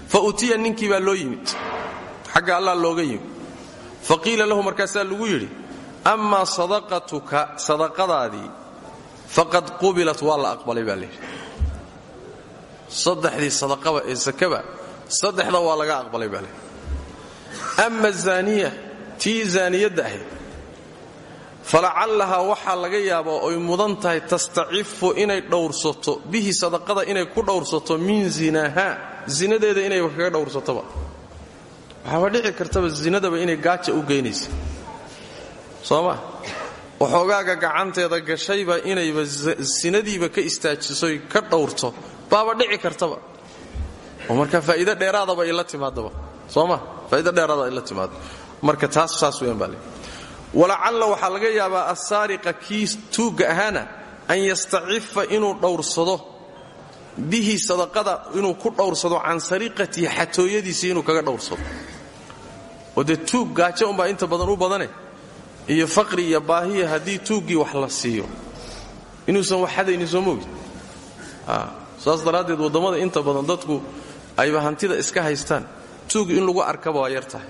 Fa utiya ninkii baa loo yimid. Xagga allah looga faqad qubilat waa la aqbalay baa layidhi saddexdii sadaqaba ee sakaba saddexda waa laga aqbalay baa layidhi ama zaaniya tii zaaniyadda ahayd falacallahaa waxaa laga yaabaa oy mudan tahay tastacifu inay dhowrsato bihi sadaqada inay ku dhowrsato min zinaha zinadeeda inay kaga dhowrsatoba waxaaba dhici kartaba zinadaba inay gaaja u geynaysa. Soo waxoogaaga gacanteeda gashayba inayba sinadiiba ka istaajisoy ka dhowrto baaba dhici kartaba. Oo marka faa'iido dheeraadaba ay la timaadaba. Soo ma? Faa'iido dheeraada ay la timaado marka taas saas weyan baa le walacalla waxaa laga yaabaa assaariqa kii tuugga ahaana an yastacifa inuu dhowrsado bihi sadaqada inuu ku dhowrsado can sariqatihi xatooyadiisii inuu kaga dhowrsado. Oo tuug gaajo umbaa inta badan u badane iyo faqri iyo baahiya haddii tuuggii wax la siiyo. Inuusan wax hadaynin soo moogi. Saas daraaddeed waddammada inta badan dadku ayba hantida iska haystaan. Tuug in lagu arkaba waa yar tahay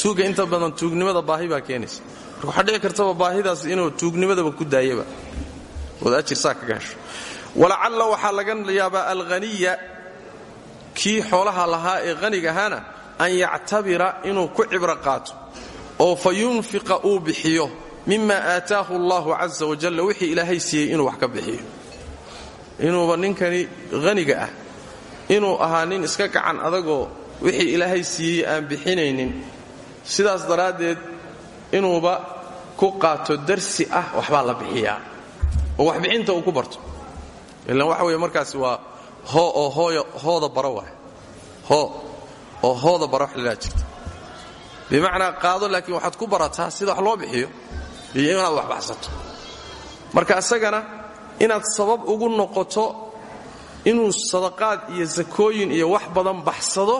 tuugga inta badan tuugnimada baahi baa keenaysa. Marka waxaa dhici kartaba baahidaas inuu tuugnimadaba ku daayaba. Ood ajir saa kaga hesho walacalla waxaa laga yaabaa alhaniya kii xoolaha lahaa ee haniga ahaana an yactabira inuu ku cibro qaato oo fa yunfiqa uu bixiyo mima aataahu allahu casa wajalla wixii ilaahay siiyey inuu wax ka bixiyo. Inuuba ninkani haniga ah inuu ahaa nin iska gacan adagoo wixii ilaahay siiyey aan bixinaynin sidaas daraaddeed inuuba ku qaato darsi ah waxbaa la bixiyaa. Oo waxbixinta uu ku barto. Ilan waxa weeye markaasi waa hoo oo hooda baro waay. Hoo oo hooda bara wax jirta bimacnaa qaado laakiin waxaad ku barataa sida wax loo bixiyo iyo inaad wax baxsato. Marka isagana inaad sabab ugu noqoto inuu sadaqaad iyo sakooyin iyo wax badan baxsado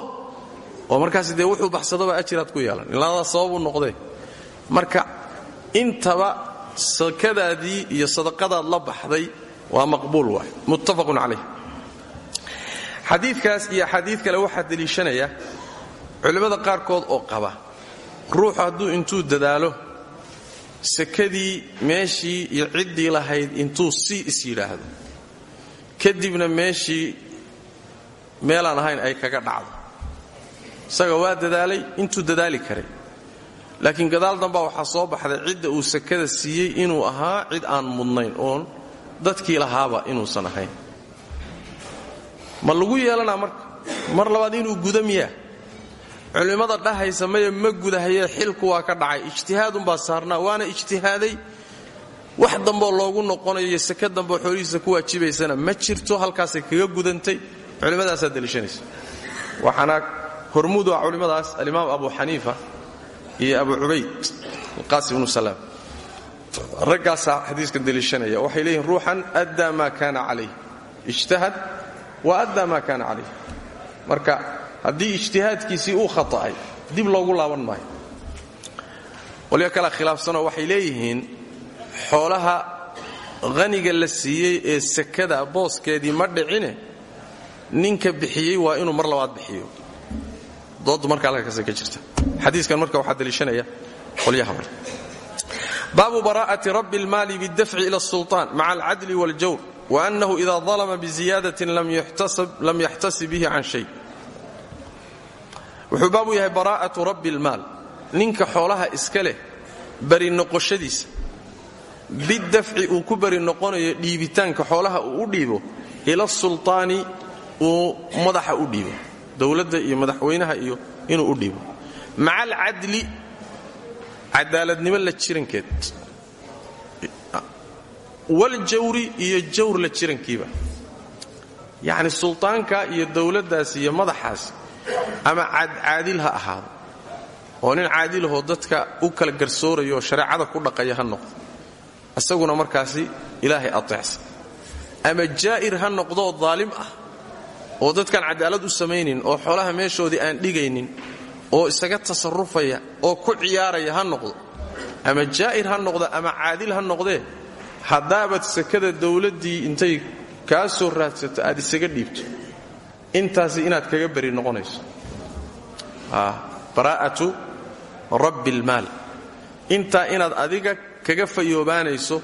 oo markaas dee wuxuu baxsadoba ajiraad ku yeelan ilaada sababuu noqdee marka intaba sakadaadii iyo sadaqadaad la baxday waa maqbuul waay. Muttafaqun calayh. Xadiidkaas iyo axaadiid kale waxaa deliishanaya culimmada qaarkood oo qaba ruuxu hadduu intuu dadaalo sakadii meeshii iyo ciddii lahayd intuu si is yidhaahdo. Kadibna meeshii meelaan ahayn ay kaga dhacdo. Isaga waa dadaalay intuu dadaali karay. Laakiin gadaal dambaa waxaa soo baxday cidda uu sakada siiyey inuu ahaa cid aan mudnayn oon dadkii lahaaba inuusan ahayn. Ma lagu yeelanaa marka? Mar labaad inuu guda miyaa culimmada dhahaysa maya ma gudahayee xilku waa ka dhacay. Ijtihaadunbaa saarnaa waana ijtihaaday. Wax damboo loogu noqonayo saka damboo xoolihiisa ku waajibaysana ma jirto halkaasay kaga gudantay. Culimmadaasaa deliishanaysa waxaana hormudu ah culimmadaas alimaam abu xaniifa iyo abu cubayd alqaasim ibnu salaam. Raggaasaa xadiiskan deliishanaya waxay leeyihiin ruuxan addaa maa kaana calayh ijtahad wa addaa maa kaana calayh marka haddii ijtihaadkiisii uu khata'ay dib loogu laaban maayo qolyo kala khilaafsanoo waxay leeyihiin xoolaha haniga la siiyey ee sakada booskeedii ma dhicine ninka bixiyey waa inuu mar labaad bixiyo doodu marka halkaasay ka jirta xadiiskan marka waxaa daliishanaya qolyaha hore baabu bara'ati rabbi اlmaali bاldafci ila الsulطan maca alcadli wاljawr waأnnahu ida ظalma bزiyadaةi lam yaxtasib bihi can shay wuxuu baabu yahay bara'atu rabbi اlmaal ninka xoolaha iska leh bari noqoshadiisa. Bidafci uu ku bari noqonayo dhiibitaanka xoolaha uu u dhiibo ila sulطaani uu madaxa u dhiibo. Dowladda iyo madaxweynaha iyo inuu u dhiibo. Maca alcadli cadaaladnimo la jirankeed. Waljawri iyo jawr la jirankiiba. Yacni sultaanka iyo dowladdaas iyo madaxaas ama caadcaadil ha ahaado. Oo nin caadilahoo dadka u kala garsoorayo oo shareecada ku dhaqaya ha noqdo. Isaguna markaasi ilaahay ateecsan ama jaa'ir ha noqdoo daalim ah oo dadkaan cadaalad u samaynin oo xoolaha meeshoodii aan dhigaynin oo isaga tasarufaya oo ku ciyaaraya ha noqdo. Ama jaa'ir ha noqdo ama caadil ha noqdee haddaabad sakada dowladdii intay kaa soo raadsato aad isaga dhiibto intaasi inaad kaga beri noqonayso. Baraa'atu rabbi almaal intaa inaad adiga kaga fayoobaanayso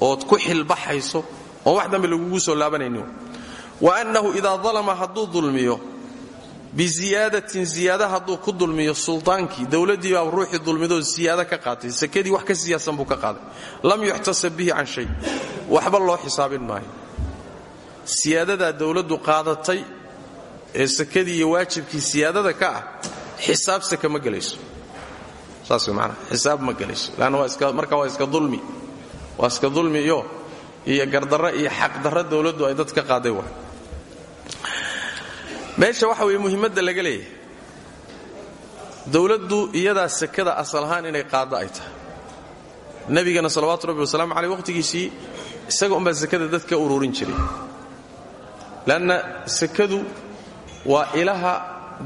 ood ku xilbaxayso oon wax dambe lagugu soo laabanaynin wa annahu idaa dalama hadduu dulmiyo biziyaadatin ziyaada hadduu ku dulmiyo sultaankii dowladdii baa ruuxii dulmidoo siyaada ka qaatay sakadii wax ka siyaasan buu ka qaaday. Lam yuxtasab bihi can shay. Waxba loo xisaabin maayo. Siyaadadaa dowladdu qaadatay ee sakadii iyo waajibkii siyaadada ka ah xisaab saka ma gelayso. Saas manaa xisaab ma gelayso. Leanna marka waa iska dulmi waa iska dulmi iyo gardarro iyo xaqdarro dowladdu ay dad ka qaaday wa meesha waxa weeye muhiimadda laga leeyahay. Dowladdu iyadaa sakada asal ahaan inay qaaddo ay tahay. Nebigana salawaatu rabbi wasalaamu caleyh waqhtigiisii isaga umbaa sakada dadka ururin jiray. Leanna sakadu waa ilaha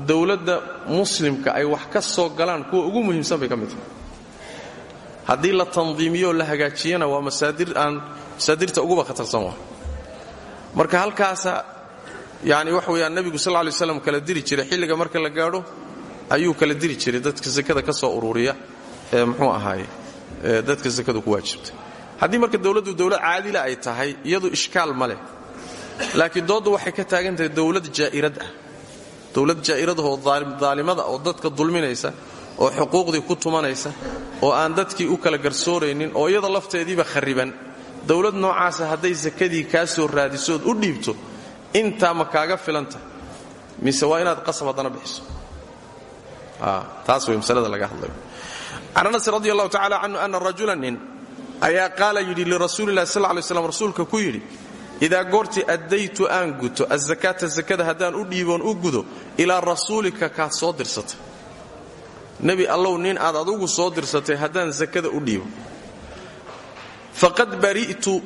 dowladda muslimka ay wax ka soo galaan kuwa ugu muhiimsan bay ka mid tahay. Haddii la tandiimiyoo la hagaajiyana waa masaadir aan masaadirta uguba khatarsan waa. Marka halkaasa yani wax weyaan nebigu sal lay slam kala diri jiray. Xilliga marka la gaadho ayuu kala diri jiray. Dadka sakada ka soo ururiya ee mxuu ahaaye dadka sakadu ku waajibtay. Haddii marka dowladdu dowlad caadila ay tahay iyadu ishkaal ma leh. Laakiin dooddu waxay ka taagan tahay jaa'irad ah dowlad jaa'iradaoo daalimada oo dadka dulminaysa oo xuquuqdii ku tumanaysa oo aan dadkii u kala garsooraynin oo iyada lafteediiba kharriban dowlad noocaasa hadday sakadii kaa soo raadisood u dhiibto intaa ma kaaga filanta. Mise waa inaad qasab haddana bixiso. Taas way masalada laga hadlayo can anas radi allahu tacala canhu ana rajula nin ayaa qaala yidhi lirasuulilahi sal lay slam rasuulka ku yidhi idaa goortii addaytu aan guto azakaata sakada haddaan u dhiiboon u gudo ilaa rasuulika kaad soo dirsatay. Nebi allow nin aad adugu soo dirsatay haddaan sakada u dhiibo. Faqad bari'tu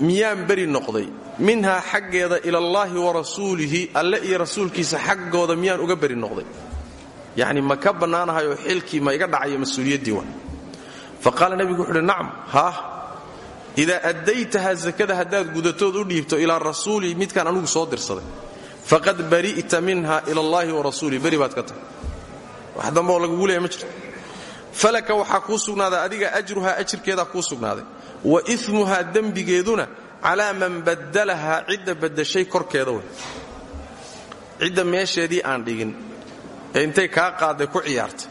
miyaan beri noqday. Minhaa xaggeeda ilallaahi wa rasuulihi alle iyo rasuulkiisa xaggooda miyaan uga beri noqday. Yacni ma ka ma iga dhacayo mas'uuliyaddii wa fa qaala nebigu wuxu uhi nacam idaa addaytaha sakada haddaad gudatood u dhiibto ilaa rasuuli midkaan anugu soo dirsaday faqad bari'ta minha ila allahi wa rasuulih beri baad ka tahay wax dambeoo lagugu leeya ma jirto. Falaka waxaa kuu sugnaaday adiga ajruhaa ajirkeedaa kuu sugnaaday. Wa imuhaa dembigeeduna calaa man badalahaa cidda baddashay korkeeda wey. Cidda meesheedii aan dhigin. Intay kaa qaadday ku ciyaartay.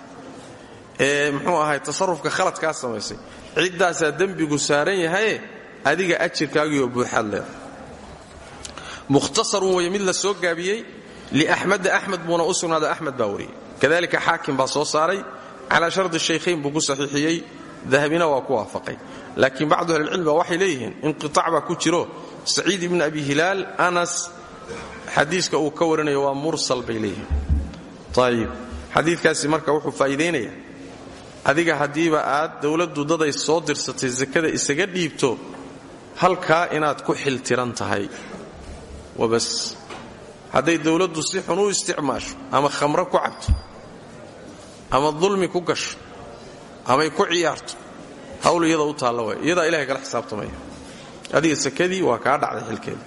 Ee muxuu ahay tasarufka khaladkaa samaysay ciddaasaa dembigu saaran yahaye adiga ajirkaagiioo buuxaad leeda mukhtasarun weye mid la soo gaabiyey liaxmeda axmed buuna u sugnaaday axmed baa wariyey kadalika xaakim baa soo saaray calaa shardi shaykhayn buu ku saxiixiyey dahabina waa ku waafaqay. Laakiin bacdu ahlilcilmi baa waxay leeyihiin inqiaac baa ku jiro saciid ibni abi hilaal anas xadiiska uu ka warinayo waa mursal bay leeyihiin. Ayib xadiikaasi marka wuxuu faa'iidaynaya adiga haddiiba aad dowladdu daday soo dirsatay sakada isaga dhiibto halkaa inaad ku xiltiran tahay. Wabas hadday dowladdu si xun u isticmaasho ama khamro ku cabto ama dulmi ku gasho amay ku ciyaarto hawl iyada u taalla waay. Iyadaa ilahay kala xisaabtamaya. Adiga sakadii waa kaa dhacday xilkeeda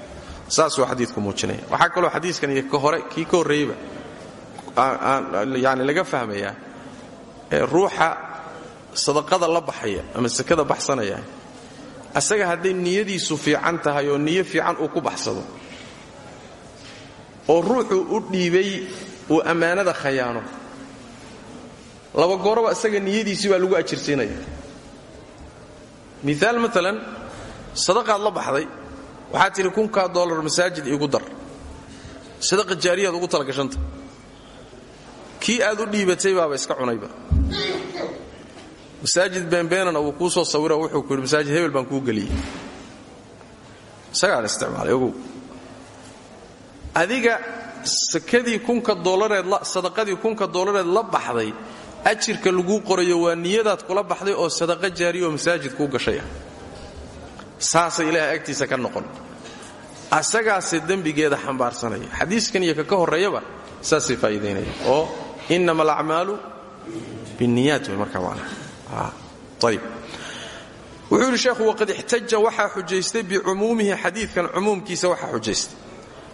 saasuu xadiidku muujinaya. Waxaa kaloo xadiiskan iyo ka hore kii ka horreeyeyba yani laga fahmayaa ruuxa sadaqada la baxaya ama sakada baxsanaya asaga hadday niyadiisu fiican tahay oo niyo fiican uu ku baxsado oo ruuxuu u dhiibay uu ammaanada khayaano laba gooroba isaga niyadiisii baa lagu ajirsiinaya. Miaal maalan sadaqaad la baxday waxaad tidhi kunkaa dollar masaajid iigu dar. Sadaqa jaariyaad ugu talagashanta kii aad u dhiibatay baaba iska cunayba masaajid beenbeenana wuu kuu soo sawira wuxuu ku yidhi hebel baan kuu geliyey. Isagaan isticmaalay ogow. Adiga sakadii kunka dollareed sadaqadii kunka dollareed la baxday ajirka laguu qorayo waa niyadaad kula baxday oo sadaqa jaariya oo masaajid kuu gashay ah. Saasay ilaahay agtiisa ka noqon. Asagaase dembigeeda xambaarsanaya. Xadiiskan iyo ka ka horreeyaba saasay faa'iidaynaya. Oo innama alacmaalu binniyaat way wuxuu yidhi sheekhu waqad ixtaja waxaa xujaystay bicumuumihi xadiidkan cumuumkiisa waxaa xujaystay.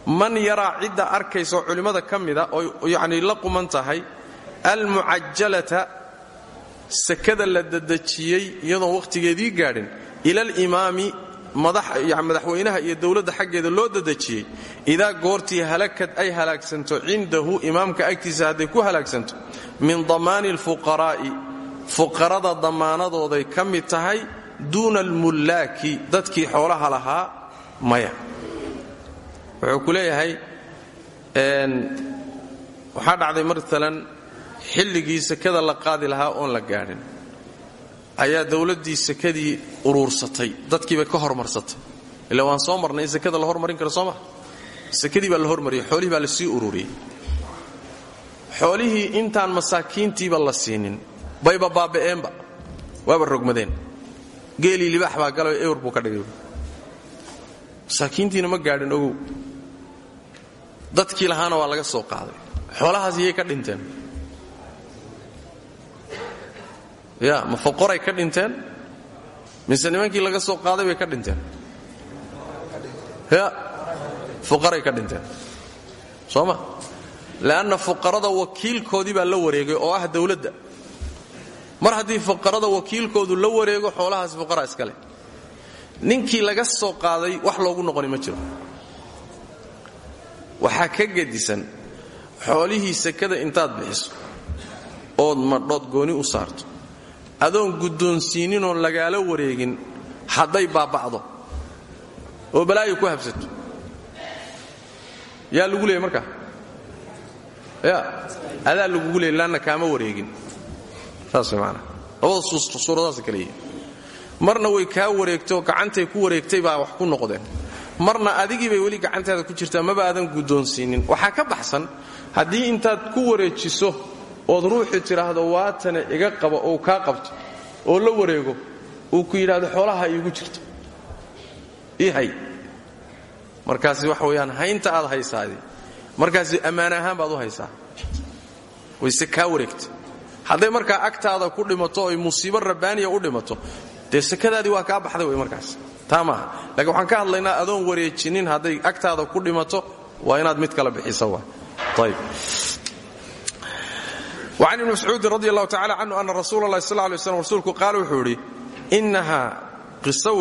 Man yaraa cidda arkaysa oo culimmada ka mida oo yacnii la quman tahay almucajalata sakada la dadejiyey iyadoon wakhtigeedii gaadhin ila alimaami madaxweynaha iyo dowladda xaggeeda loo dadejiyey idaa goortii halakad ay halaagsanto cindahu imaamka agtiisa hadday ku halaagsanto min damaani alfuqaraa'i fuqarada damaanadooday ka mid tahay duuna almullaaki dadkii xoolaha lahaa maya. Wuxuu ku leeyahay waxaa dhacday maalan xilligii sakada la qaadi lahaa oon la gaadhin ayaa dowladdii sakadii uruursatay dadkiibay ka hormarsatay. Ila waan soo marnay in sakada la hormarin karo soo maa sakadii baa la hormariyey xoolihii baa la sii ururiyey. Xoolihii intaan masaakiintiiba la siinin bayba baaba'eenba waaba rogmadeen. Geelii libaax baa galayo ewr buu ka dhigay. Masaakiintiina ma gaadhin ogow. Dadkii lahaana waa laga soo qaaday. Xoolahaas iyay ka dhinteen. Ya ma foqoray ka dhinteen? Mise laga soo qaaday bay ka dhinteen? Ya fuqaray ka dhinteen. Soo ma? Fuqarada wakiilkoodii baa la wareegay oo ah dawladda mar haddii fuqarada wakiilkoodu la wareego xoolahaas fuqara iskale ninkii laga soo qaaday wax loogu noqoni ma jiro. Waxaa ka gedisan xoolihii sakada intaad bixiso ood madhood gooni u saarto. Adoon guddoonsiininoon lagaala wareegin hadday baaba'do. Oo balaayo ku habsato. Yaa lagu leeyay markaa? Ya adaa lagugu leeyay laanna kaama wareegin saas maanaa labada suuradaas kale yihiin marna way kaa wareegtay oo gacantay ku wareegtay baa wax ku noqdeen. Marna adigii bay weli gacantaada ku jirtaa maba aadan guddoonsiinin. Waxaa ka baxsan haddii intaad ku wareejiso ood ruuxii tidhaahdo waatane iga qaba oo kaa qabto oo la wareego uu ku yidhaahdo xoolaha iigu jirto. Ii hay markaasi waxa haynta aad haysaadi. Markaasi ammaan ahaan baad u haysaa. Wayse kaa wareegta hadday markaa agtaada ku dhimato oy musiibo rabbaaniya u dhimato dee waa kaa baxday wey markaas. Taa laakiin waxaan ka hadlaynaa adoon wareejinin hadday agtaada ku dhimato waa inaad mid kala bixisa wa ayb وcan ibni mascuudin radi allahu tacala canhu ana rasuula اllahi sal lay slam rasuulku qaala wuxuu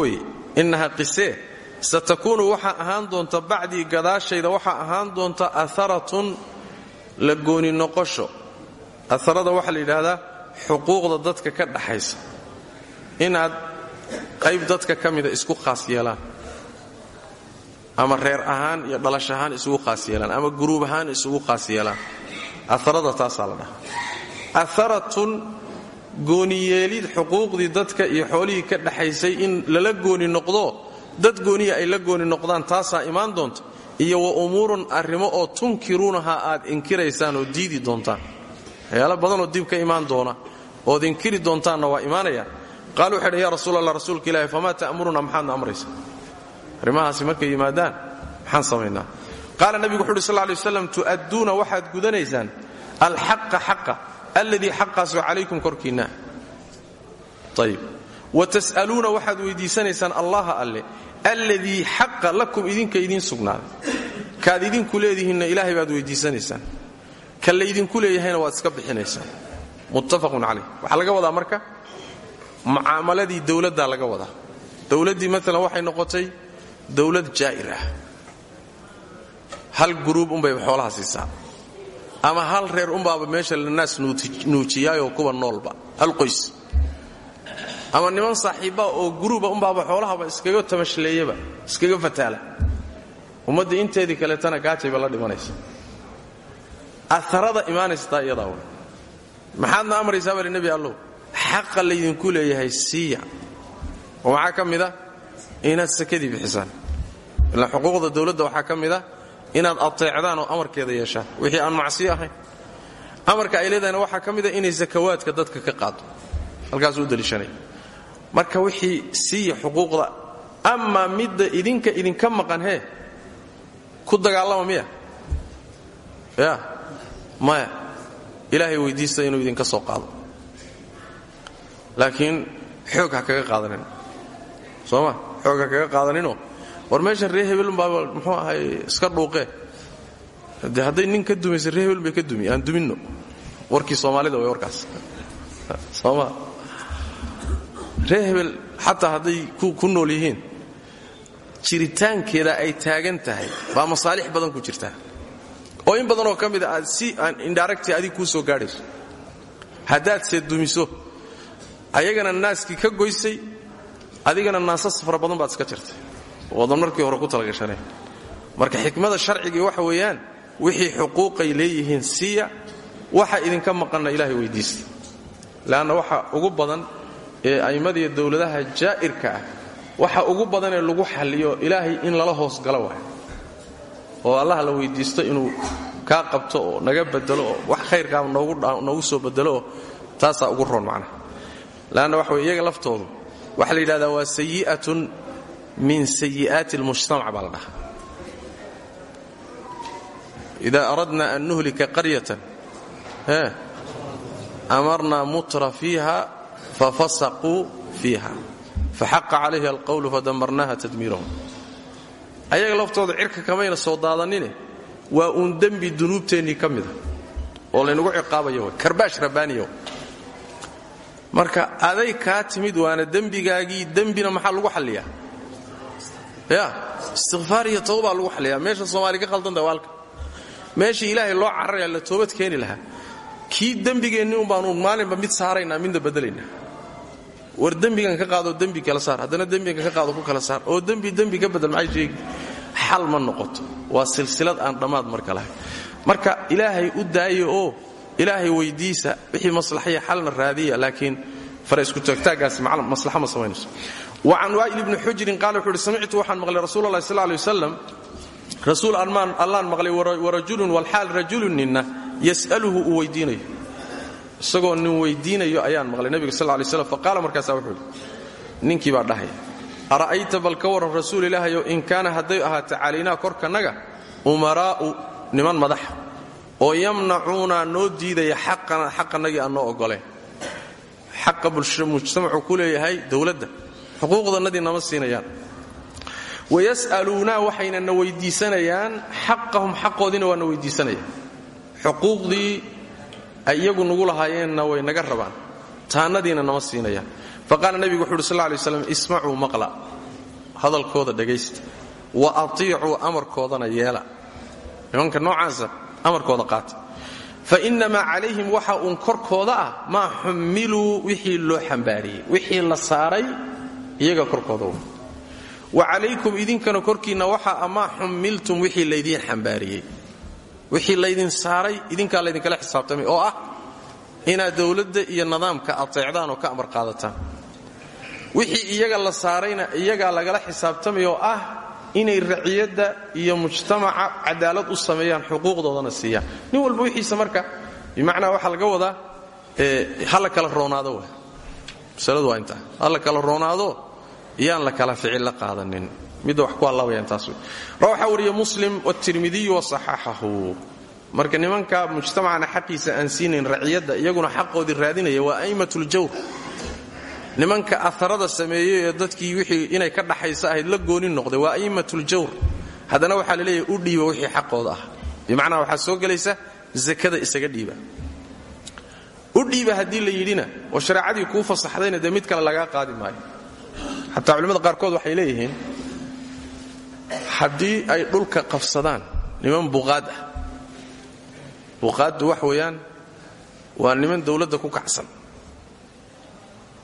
wey inahaa qisee satakuunu waxaa ahaan doonta bacdii gadaashayda waxaa ahaan doonta aharatun la gooni noqosho aharada waxaa la yidhaahdaa xuquuqda dadka ka dhaxaysa. Inaad qayb dadka ka mida isku khaas yeelaan. Ama reer ahaan iyo dhalash ahaan isugu khaas yeelaan. Ama guruub ahaan isugu khaas yeelaan. Aharada taasaa la dhahaa. Aharatun gooniyeelid xuquuqdii dadka iyo xoolihii ka dhaxaysay in lala gooni noqdo. Dad gooniya ay la gooni noqdaan taasaa imaan doonta iyo wa umuurun arrimo oo tunkiruunaha aad inkiraysaan oo diidi doontaan waxyaala badanoo dib ka imaan doona ood inkiri doontaanna waa imaanayaan qaalu waxay dhen ya rasuul allah rasuulka ilaahi famaa ta'muruna maxaadna amraysa arrimahaasi markay yimaadaan. Maxaan samaynaa. Qaala nebigu wuxu uhi sal lay waslam tu'adduuna waxaad gudanaysaan alxaqa xaqa alladii xaqaasoo calaykum korkiinna. Ayib wa tas'aluuna waxaad weydiisanaysaan allaha alle alladii xaqa lakum idinka idiin sugnaaday. Kaad idinku leedihiinna ilaahay baad weydiisanaysaan ka laydinku leeyahayna waad iska bixinaysaan muttafaqun calayh. Waxaa laga wadaa marka? Mucaamaladii dowladdaa laga wadaa. Dowladdii maalan waxay noqotay dowlad jaa'ir ah. Hal guruub unbayba xoolaha siisaa. Ama hal reer unbaaba meesha la naas nuujiyaayoo kuwa noolba. Hal qoys. Ama niman saaxiibba oo guruuba unbaaba xoolahaba iskaga tamashleeyaba iskaga fataala. Ummadda inteedii kaleetana gaajayba la dhimanaysa aarada imaanaysataa iyadaa w maxaadna amraysaa bali nebi allow? Xaqa laydinku leeyahay siiya. Oo maxaa ka mida? Inaad sakadii bixisaan. Ilaan xuquuqda dowladda waxaa ka inaad ateecdaan oo amarkeeda yeeshaan. Wixii aan macsiyo ahayn. Amarka ay leedahayna waxaa ka inay sakawaadka dadka ka qaado halkaasuu u daliishanaya marka wixii siiya xuquuqda amaa midda idinka idinka maqan hee? Ku dagaalama miya? Ya maya ilaahay weydiista inuu idinka soo qaado. Laakiin xoog ha kaga qaadanin. Sooma xoog ha kaga qaadaninoo? War meeshan ree hebelunbaaba muxuu ahay iska dhuuqee. De hadday nin ka dumaysa ree hebel ka dumi aan duminno. Warkii soomaalida way warkaas. Sooma ree hebel xataa hadday ku nool yihiin jiritaankeeda ay taagan tahay baa masaalix badan ku jirtaa oo in badanoo ka mida aad si aan indhaaragti adig kuu soo gaadhayso. Haddaad se dumiso ayagana naaskii ka goysay adigana naasas fara badan baad iska jirtay oodan markii hore ku talagashaneen marka xikmada sharcigii waxa weeyaan wixii xuquuqay leeyihiin siiya waxa idinka maqanna ilaahay weydiista leanna waxa ugu badan ee a'immadiiyo dowladaha jaa'irka ah waxa ugu badanee lagu xalliyo ilaahay in lala hoos galo waay oo allah la weydiisto inuu kaa qabto oo naga bedelo oo wax khayrkaa noogu soo bedelo oo taasaa ugu roon macnaha leanna waxa wey laftoodu waxaa la yidhahdaa waa sayi'atun min sayi'aati almujtamac baa la dhahaa. Aradna an nuhlika qaryatan e amarna mutra fiiha fafasaquu fiiha. Faxaqa calayhi alqowlu fadamarnaha tadmiirahum ayaga laftooda cirka kamayna soo daadanine waa uun dembi dunuubteennii ka mida oo laynagu ciqaabayo karbaash rabbaaniyo marka aday kaa timid waana dembigaagii dembina maxaa lagu xalliyaa? Ya istikfaar iyo tawbaa lagu xalliyaa. Meesha soomaali ka khaldanta waalka meeshii ilaahay loo cararaya la toobad keeni lahaa. Kii dembigeenni un baanu maalinba mid saaraynaa midna bedelaynaa war dembigan ka qaadoo dembi kala saar. Haddana dembigan ka qaado ku kala saar. Oo dembi dembi ka bedel maxay sheegi xal ma noqoto. Waa silsilad aan dhammaad marka lahayn marka ilaahay u daayo oo ilaahay weydiisa wixii maslaxaya xalna raadiya laakiin fara isku taagtaagaasi maslaxa ma samaynayso wa can waa'il ibni xujirin qaala wuxuu uhi samictu waxaan maqlay rasuul allahi sal lay wasalam rasuul allaan maqlay warajulun walxaal rajulun ninna yas'aluhu uu isagoo nin weydiinayo ayaan maqlay nebiga sal lay slam faqaala markaasaa wuxuu yidhi ninkii baa dhahaya ara'ayta bal ka warran rasuul ilaahayow in kaana hadday ahaato calaynaa korkannaga umaraa'u niman madaxa oo yamnacuuna noo diidaya xaqannagii aan noo ogoleen xaqa mujtamacu ku leeyahay dowladda xuquuqdannadii nama siinayaan. Wayas'aluuna waxayna na weydiisanayaan xaqahum xaqoodiina waa na iyagu nugu lahaayeenna way naga rabaan. Taannadiina nama siinayaan. Faqaala nebigu wuxu uhi sal lay slam maqla. Hadalkooda dhegaysta wa atiicuu amarkoodana yeela. Nimanka noocaasa amarkooda qaata fa innamaa calayhim waxa uun korkooda ah maa xummiluu wixii loo xambaariyey. Wixii la saaray iyaga korkooda wa calaykum idinkana korkiinna waxa a maa xummiltum wixii laydiin xambaariyey wixii laydin saaray idinkaa laydinkala xisaabtamay oo ah inaad dowladda iyo nidaamka ateecdaan oo ka amar qaadataan. Wixii iyaga la saarayna iyagaa lagala xisaabtamay oo ah inay raciyadda iyo mujtamaca cadaalad u sameeyaan xuquuqdoodana siiyaan. Nin walba wixiisa marka bimacnaa waxaa laga wadaa ha la kala roonaado wa masaladu waa kala roonaado iyaan la kala ficil la qaadanin midda wax ku allaabayaan taas wey. Waxaa wariya muslim watirmidiyu wasaxaxahu marka nimanka mujtamacana xaqiisa aan siinayn iyaguna xaqoodii raadinaya waa a'immatljawr nimanka aarada sameeyey ee dadkii wixii inay ka dhaxaysa ahayd la gooni noqday waa a'immatljawr haddana waxaa la leeyahay u dhiiba wixii xaqooda ah. Bimacnaa soo gelaysa zakada isaga dhiiba. U dhiiba haddii la yidhina oo shareecadii kuu fasaxdayna mid kale lagaa qaadi maayo. Xataa culimmada qaarkood waxay leeyihiin haddii ay dhulka qabsadaan niman buqaad ah. Buqaaddu wax weeyaan waa niman dowladda ku kacsan.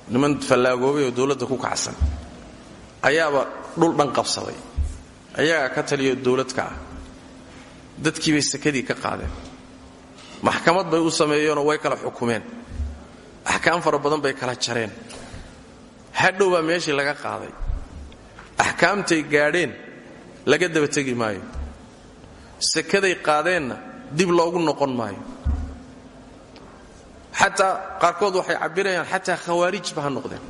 Niman fallaagoobay oo dowladda ku kacsan. Ayaaba dhul dhan qabsaday. Ayagaa ka taliyo dowladka ah. Dadkii bay sakadii ka qaadeen. Maxkamad bay u sameeyeenoo way kala xukumeen. Axkaam fara badan bay kala jareen. Hadhow baa meeshii laga qaaday. Axkaamtay gaadheen laga daba tegi maayo. Sakaday qaadeenna dib loogu noqon maayo. Xataa qaarkood waxay cabirayaan xataa khawaarijba ha noqdeen.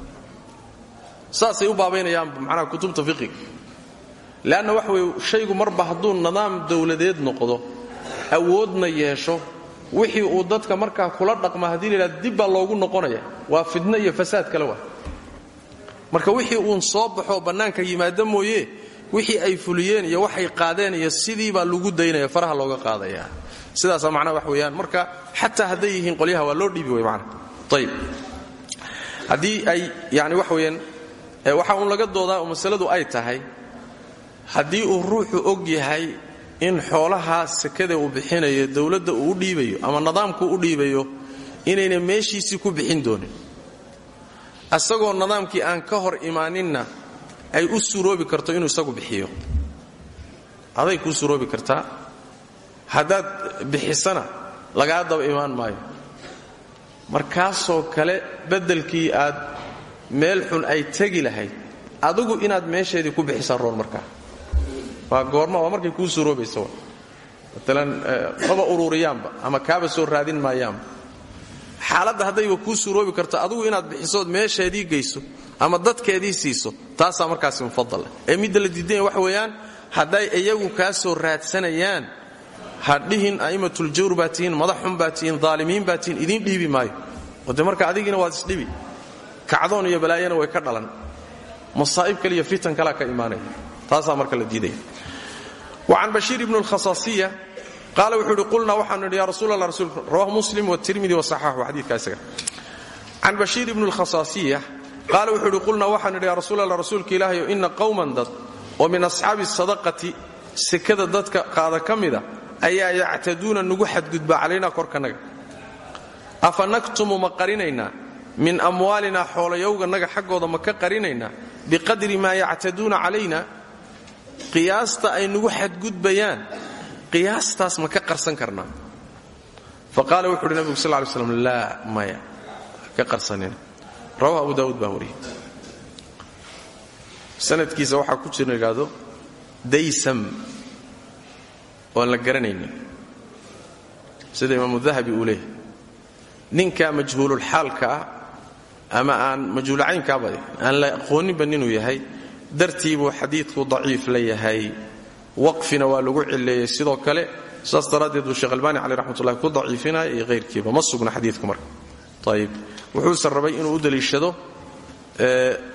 Saasay u baabaynayaan macnaha kutubta fiqiga leanna waxa weye shaygu marba hadduu nidaam dowladeed noqdo awoodna yeesho wixii uu dadka markaa kula dhaqma haddii la yidhahda dib baa loogu noqonaya. Waa fidno iyo fasaad kale waa. Marka wixii uun soo baxoo bannaanka yimaado mooye wixii ay fuliyeen iyo waxay qaadeen iyo sidii baa lagu daynaya faraha looga qaadaya. Sidaasaa macnaha wax weeyaan. Marka xataa hadday yihiin qolyaha waa loo dhiibi way macnaha ayib haddii ay yani wax weeyaan waxa uun laga doodaa oo masaladu ay tahay haddii uu ruuxu og yahay in xoolaha sakada uu bixinayo dowladda uu u dhiibayo ama nidaamku u dhiibayo inayna meeshiisii ku bixin doonin. Asagoo nidaamkii aan ka hor imaaninna ay u suroobi karto inuu isagu bixiyo. Aday kuu suroobi kartaa haddaad bixisana lagaa daba imaan maayo. Markaasoo kale beddelkii aad meel xun ay tegi lahayd adigu inaad meesheedii ku bixisaa roon markaa. Waa goorma waa markay kuu suroobaysa maalan maba ururiyaanba ama kaaba soo raadin maayaanba. Xaaladda haddayba kuu suroobi karto adigu inaad bixisood meesheedii geyso ama dadkeedii siiso taasaa markaasi mufadala ee midda la diidanya waxa weeyaan hadday iyagu kaa soo raadsanayaan hadhihin a'immatljawr baa tihiin madaxxun baa tihiin aalimiin baa tihiin marka adigiina waad isdhibi kacdoon iyo balaayana way ka dhalan. Masaa'ib kale fitan kalea ka imaanaya taasaa marka la diidaya wacan bashiir ibnu lkhasaasiya qaala wuxuu ihi qulnaa waxaanu idhi ya rasuul allah rasul rawahu muslim watirmidi wasaxaxu xadiidka isaga. Can bashiir ibnu lkhasaasiya qaala wuxuu ihi qulnaa waxaanu idhi ya rasuul allah rasuulka ilaahayo dad oo min asxaabi sadaqati sekada dadka qaada ka mida ayaa yactaduuna nugu xadgudba calaynaa korkanaga afa naktumu ma qarinaynaa? Min amwaalinaa xoolayowganaga xaggooda ma ka qarinaynaa? Biqadri maa yactaduuna calayna qiyaasta ay nugu xadgudbayaan qiyaastaas ma ka qarsan karnaa. Fa qaala wuxu uhi nabigu sal slam laa maya ka qarsanina rawahu abu daawuud baa wariyey. Sanadkiisa waxaa ku jira daysam oan la garanaynin. Sida imaamu dahabi uu leeyahay ninka majhuululxaalka ah ama aan majhuulcaynkaaba aan la aqooninba ninuu yahay dartii buu xadiidku daciif la yahay. Waqfina waa lagu cileeyey sidoo kale saas daraaddeed buu sheekh albaani caleh raxmatullahi ku daciifinaya iyo hayrkiiba ma sugna xadiidka marka wuxuuse rabay inuu u daliishado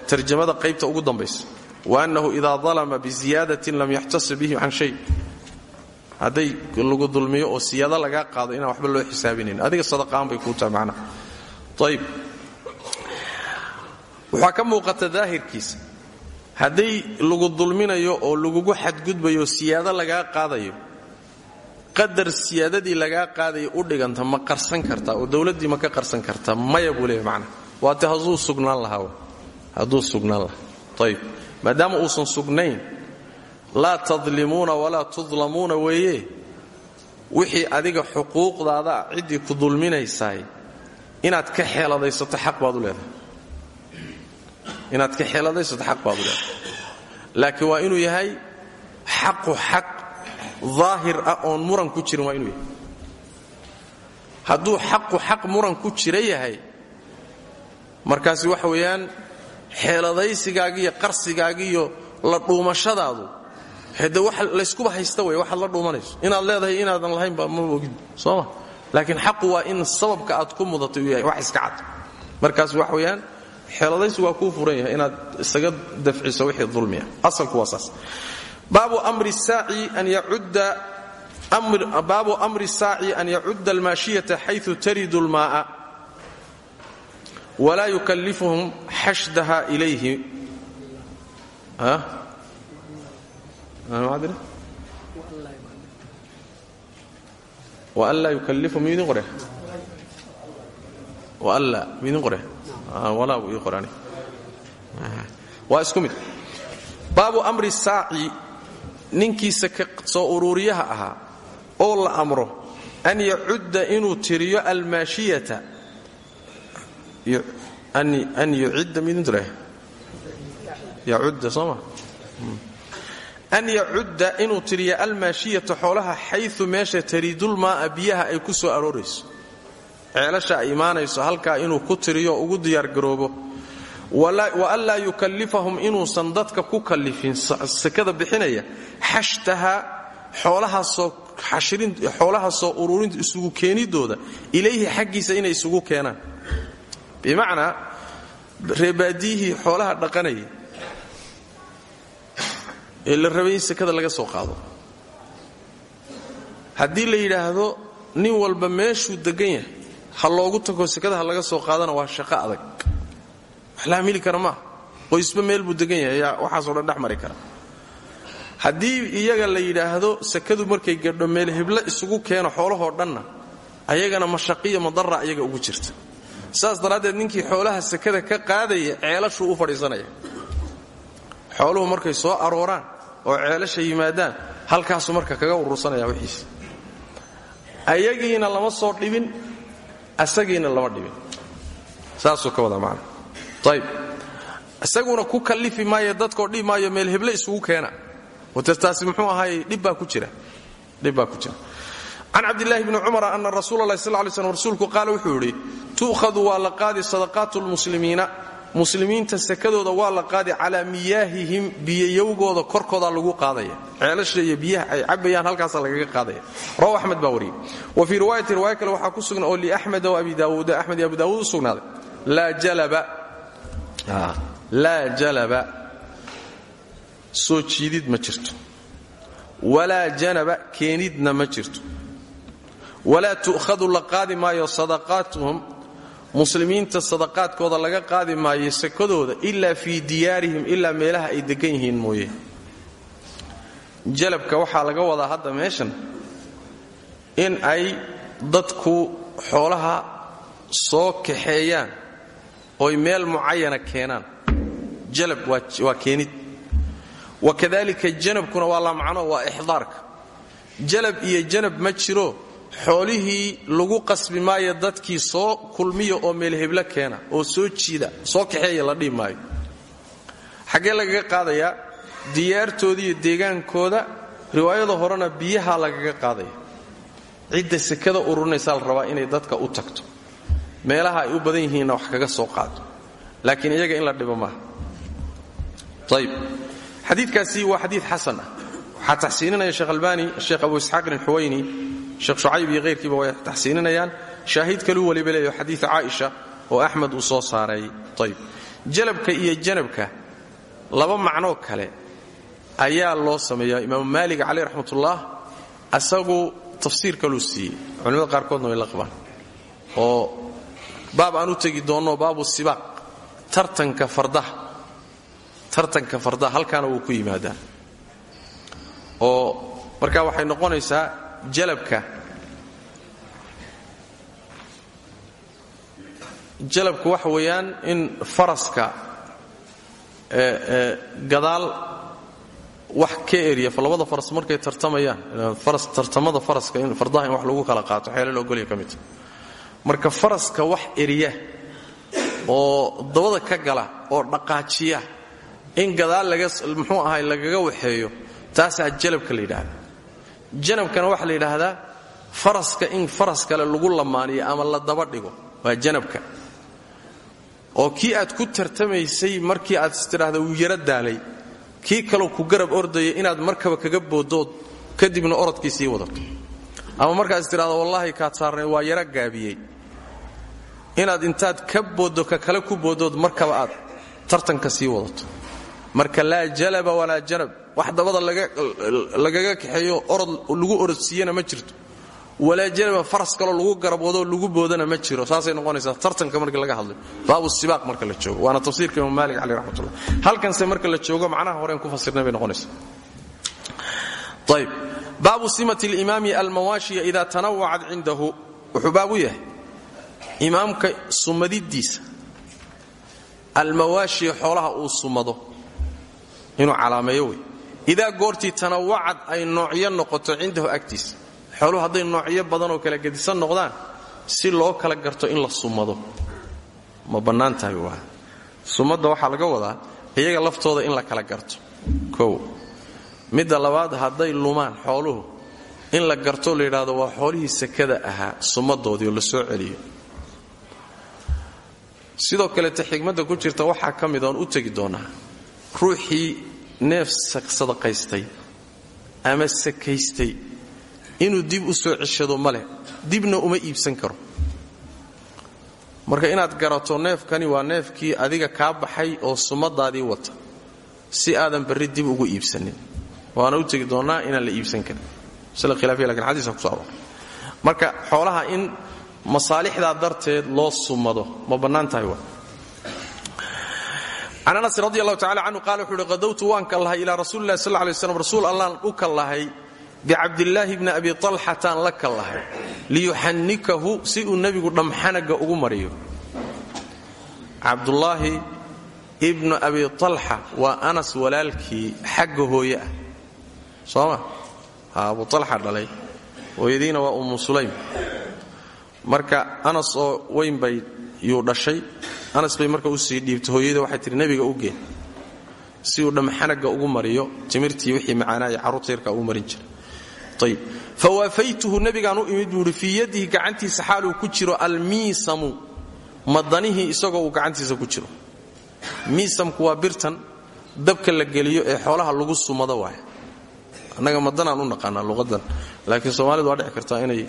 tarjamada qaybta ugu dambaysa wa annahu idaa dalama biziyaadatin lam yaxtasib bihi can shay. Hadday lagu dulmiyo oo siyaado lagaa qaado inaan waxba loo xisaabinayn adiga sadaqaan bay kuu tahay macnaha ayib waxaa ka muuqata daahirkiisa. Lagu dulminayo oo lagugu xadgudbayo siyaado lagaa qaadayo qadar siyaadadii lagaa qaadaya u dhiganta ma qarsan kartaa oo dowladdii ma ka qarsan kartaa maya buu leeyahy macnaha waate hadduu sugnaan lahaa hadduu sugnaan lahaa. Ayib maadaama uusan sugnayn laa tadlimuuna walaa tudlamuuna weeye. Wixii adiga xuquuqdaada ciddii ku dulminaysaay inaad ka xeeladaysato xaq baad u leedahay. Inaad ka xeeladaysato xaq baad u leedahay. Laakiin waa inuu yahay xaqu xaq daahir ah oon muran ku jirin waa inuu yahay. Hadduu xaqu xaq muran ku jira yahay markaasi waxa weeyaan xeeladaysigaagiiyo qarsigaagiiyo la dhuumashadaadu wax layskuba haysta wey waxaad la dhuumanayso. Inaad leedahay inaadan lahaynba ma ogin sooma laakiin xaqu waa in sababka aad ku mudatay uu yahay wax iska cad. Markaas wax weeyaan xeeladaysigu waa kuu furan yahay inaad isaga dafciso wixii dulmiya. Asalku waa saas baabu amri saaci an yacudda almaashiyata xayu taridu lmaaa walaa yukallifuhum xashdaha ilayhi. Waan laa yukallifu miidin qore waan laa miidin qore walaa buu ii qorani. Waa isku mid. Baabu amri saaci ninkiisa ka soo uruuriyaha ahaa oo la amro an yacudda inuu tiriyo almaashiyata. Sooma an yacudda inuu tiriyo almaashiyata xoolaha xayu meesha tariidulmaaa biyaha ay ku soo aroorayso. Ceelasha ay imaanayso halkaa inuu ku tiriyo ugu diyaargaroobo wa an laa yukallifahum inuusan dadka ku kallifin sakada bixinaya. Xashtaha xoolahaasoo ururinta isugu keenidooda. Ilayhi xaggiisa inay isugu keenaan. Bimacnaa reebaadiyihii xoolaha dhaqanaya ee la rabay in sekada laga soo qaado. Haddii la yidhaahdo nin walba meeshuu degan yahay. Ha loogu tago sekada ha laga soo qaadana waa shaqo adag wax la hamili kara qoysba meel buu degan yahay. Ayaa waxaasoo dhex mari kara. Haddii iyaga la yidhaahdo sekadu markay gadho meel heblo isugu keeno xoolahoo dhanna ayagana mashaqiyo madara ayaga ugu jirta. Saas daraaddeed ninkii xoolaha sekada ka qaadaya ceelashuu u fadhiisanaya. Xooluhu markay soo arooraan oo ceelasha yimaadaan halkaasuu marka kaga urursanaya wixiisa ayagiina lama soo dhibin asagiina lama dhibin. Saasuu ka wadaa macana ayb isaguna ku kallifi maayo dadkoo dhibi maayo meel heble isugu keena. Taasi muxuu ahaay dhibbaa ku jira. Can cabdilaahi bni cumara ana rasuula allahi sal lay slm rasuulku qaala wuxuu yidhi tu'khadu waa la qaadi sadaqaatu lmuslimiina muslimiinta sakadooda waa la qaadi calaa miyaahihim biyayowgooda korkooda lagu qaadaya. Ceelasha iyo biyaha ay cabayaan halkaasa lagaga qaadaya. Rawa axmed baa wariyey. Wa fii riwaayati riwaaya kale waxaa ku sugan oo liaxmeda waabi daawuuda axmed iyo abu daawuud u soo jiidid ma jirto. Walaa janaba keenidna ma jirto. Walaa tu'khadu la qaadi maayo sadaqaatuhum. Muslimiinta sadaqaadkooda laga qaadi maayo sakadooda ilaa fii diyaarihim ilaa meelaha ay degan yihiin mooye. Jalabka waxaa laga wadaa hadda meeshan in ay dadku xoolaha soo kaxeeyaan oy meel mucayana keenaan. Jalab waa keenid. Wa kadalika janabkuna waa la macno waa ixdaarka. Jalab iyo janab ma jiro xoolihii lagu qasbi maayo dadkii soo kulmiya oo meelheblo keena oo soo jiida soo kaxeeya la dhihi maayo. Xaggee lagaga qaadayaa diyaartooda deegaankooda riwaayada horena biyaha lagaga qaadaya. Cidda sekada ururinaysaa la rabaa inay dadka u tagto meelaha ay u badan yihiinna wax kaga soo qaado. Laakiin iyaga in la dhibo maaha. Ayb xadiikaasi waa xadii xasan ah. Waxaa taxsiininaya sheekh albani sheekh abu isxaaqin alxuwayni sheekh shucayb iyo hayrkiiba way taxsiininayaan. Shaahid kaluu waliba leeyaho xadiia caaisha oo axmed uu soo saaray. Ayb jalabka iyo janabka laba macnoo kale ayaa loo sameeyaa. Imaamu maalig caleyh raxmatullah asagu tafsiir kaluu siiyey. Culimada qaarkoodna way la oo baab aan u tegi doonno baabu sibaaq. Tartanka fardaha. Tartanka fardaha halkaana wuu ku yimaadaa. Oo markaa waxay noqonaysaa jalabka. Jalabku waxa weeyaan in faraska gadaal wax ka eriya labada faras markay tartamayaan tartamada faraska in fardaha wax lagu kala qaato xeelal ogolya ka midta marka faraska wax eriya oo dabada ka gala oo dhaqaajiya in gadaal muxuu ahay lagaga waxeeyo taasaa jalabka la yidhaahdaa. Janabkana waxaa faraska in faras lagu lamaaniyo ama la daba dhigo waa janabka oo kii aad ku tartamaysay markii aad istidhaahda wuu yaro daalay kii kaloo ku garab ordaya inaad markaba kaga boodood kadibna orodkii sii wadato. Ama markaad istidhahda wallaahi kaad saarnay waa yaro gaabiyey inaad intaad ka booddo ka kale ku boodood markaba aad tartanka sii wadato. Marka laa jalaba walaa janab. Wax dabada lagaga kaxeeyo orod lagu orodsiiyana ma jirto. Walaa janaba faras kaloo lagu garabwadoo lagu boodana ma jiro. Saasay noqonaysaa tartanka markii laga hadlayo baabu sibaaq marka la joogo. Waana tafsiirka imaam maalik caleyh raxmatullah. Halkanse marka la joogo macnaha horeen ku fasirnay bay noqonaysaa. Ayb baabu simati alimaami almawaashiya ida tanawacat cindahu. Wuxuu baab yahay imaamka sumadidiisa almawaashiya xoolaha uu sumado inuu calaameeyo wey idaa goortii tanawacad ay noocyo noqoto cindahu agtiisa xooluhu hadday noocyo badanoo kala gedisan noqdaan si loo kala garto in la sumado. Ma bannaan waa. Sumadda waxaa laga wadaa iyaga laftooda in la kala garto. Kow. Midda labaad hadday lumaan xooluhu in la garto la waa xoolihii sakada ahaa sumadoodii oo la soo celiyo sidoo kaleeta xigmadda ku jirta waxaa ka mid oon u tegi doonaa ruuxii neef sadaqaystay ama sakaystay inuu dib u soo ceshado ma leh. Dibna uma iibsan karo. Marka inaad garato neefkani waa neefkii adiga kaa baxay oo sumadaadii wata si aadan barri dib ugu iibsanin. Waana u tegi doonnaa inaan la iibsan karin. Masle khilaafiya laakiin xadiiska kuso aroor marka xoolaha in masaalixdaa darteed loo sumado. Ma bannaan tahay can anas radi allahu tacala canhu qaala wuxuu uhi qadowtu waan ka lahay ilaa rasuuli lahi sal lay slam rasuul allaan u ka lahay bicabdillaahi bni abi talxataan la ka lahay liyuxannikahu si uu nebigu dhamxanaga ugu mariyo. Cabdullaahi ibnu abi talxa waa anas walaalkii xagga hooye ah. Sooma abu talxa dhalay. Hooyadiina waa ummu sulaym marka anas oo weyn bay yuu dhashay. Anas bay marka u sii dhiibtay. Hooyada waxay tihi nebiga u geen. Si uu dhamxanaga ugu mariyo timirtii wixii macaanaaya carruurta yarka marin jiray. Ayb fawaafaytuhu nebigaan u imid buuhi fii yadihi gacantiisa ku jiro almiisamu. Madanihii isagoo uu ku jiro. Miisamku waa birtan dabka la geliyo ee xoolaha lagu sumado waay annaga madanaan u naqaanaa luqadan laakiin soomaalidu waa dhici kartaa inay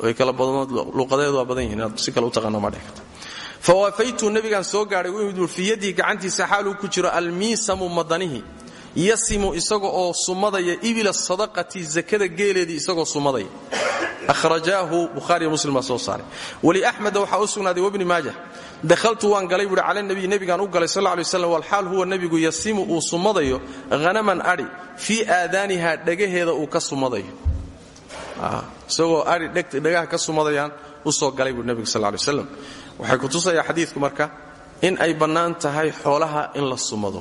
way kala badanood luqadeedu waa badan yihiin inaad si kale u taqaanaa waa dhici karta. Fawaafaytuu nebigaan soo buui fii yadihi gacantiisa xaaluu ku jiro almiisamu madanihi yasimu isaga oo sumadaya ibila sadaqati zakada geeleedii isagoo sumadaya. Ahrajaahu bukhaariyo muslim soo saaray. Waliaxmeda waxaa u sugnaaday wabni maajah dakhaltu waan galay buuhi cala nabiy nebigaan u galay sal ly slam walxaal huwa nebigu yasimu uu sumadayo hanaman adhi fii aadaaniha dhagaheeda uu ka sumadayo isagoo adhi dhagaha ka sumadayaan u soo galay buui nebigu sal lay slam waxay ku tusayaa xadiidku marka in ay bannaan tahay xoolaha in la sumado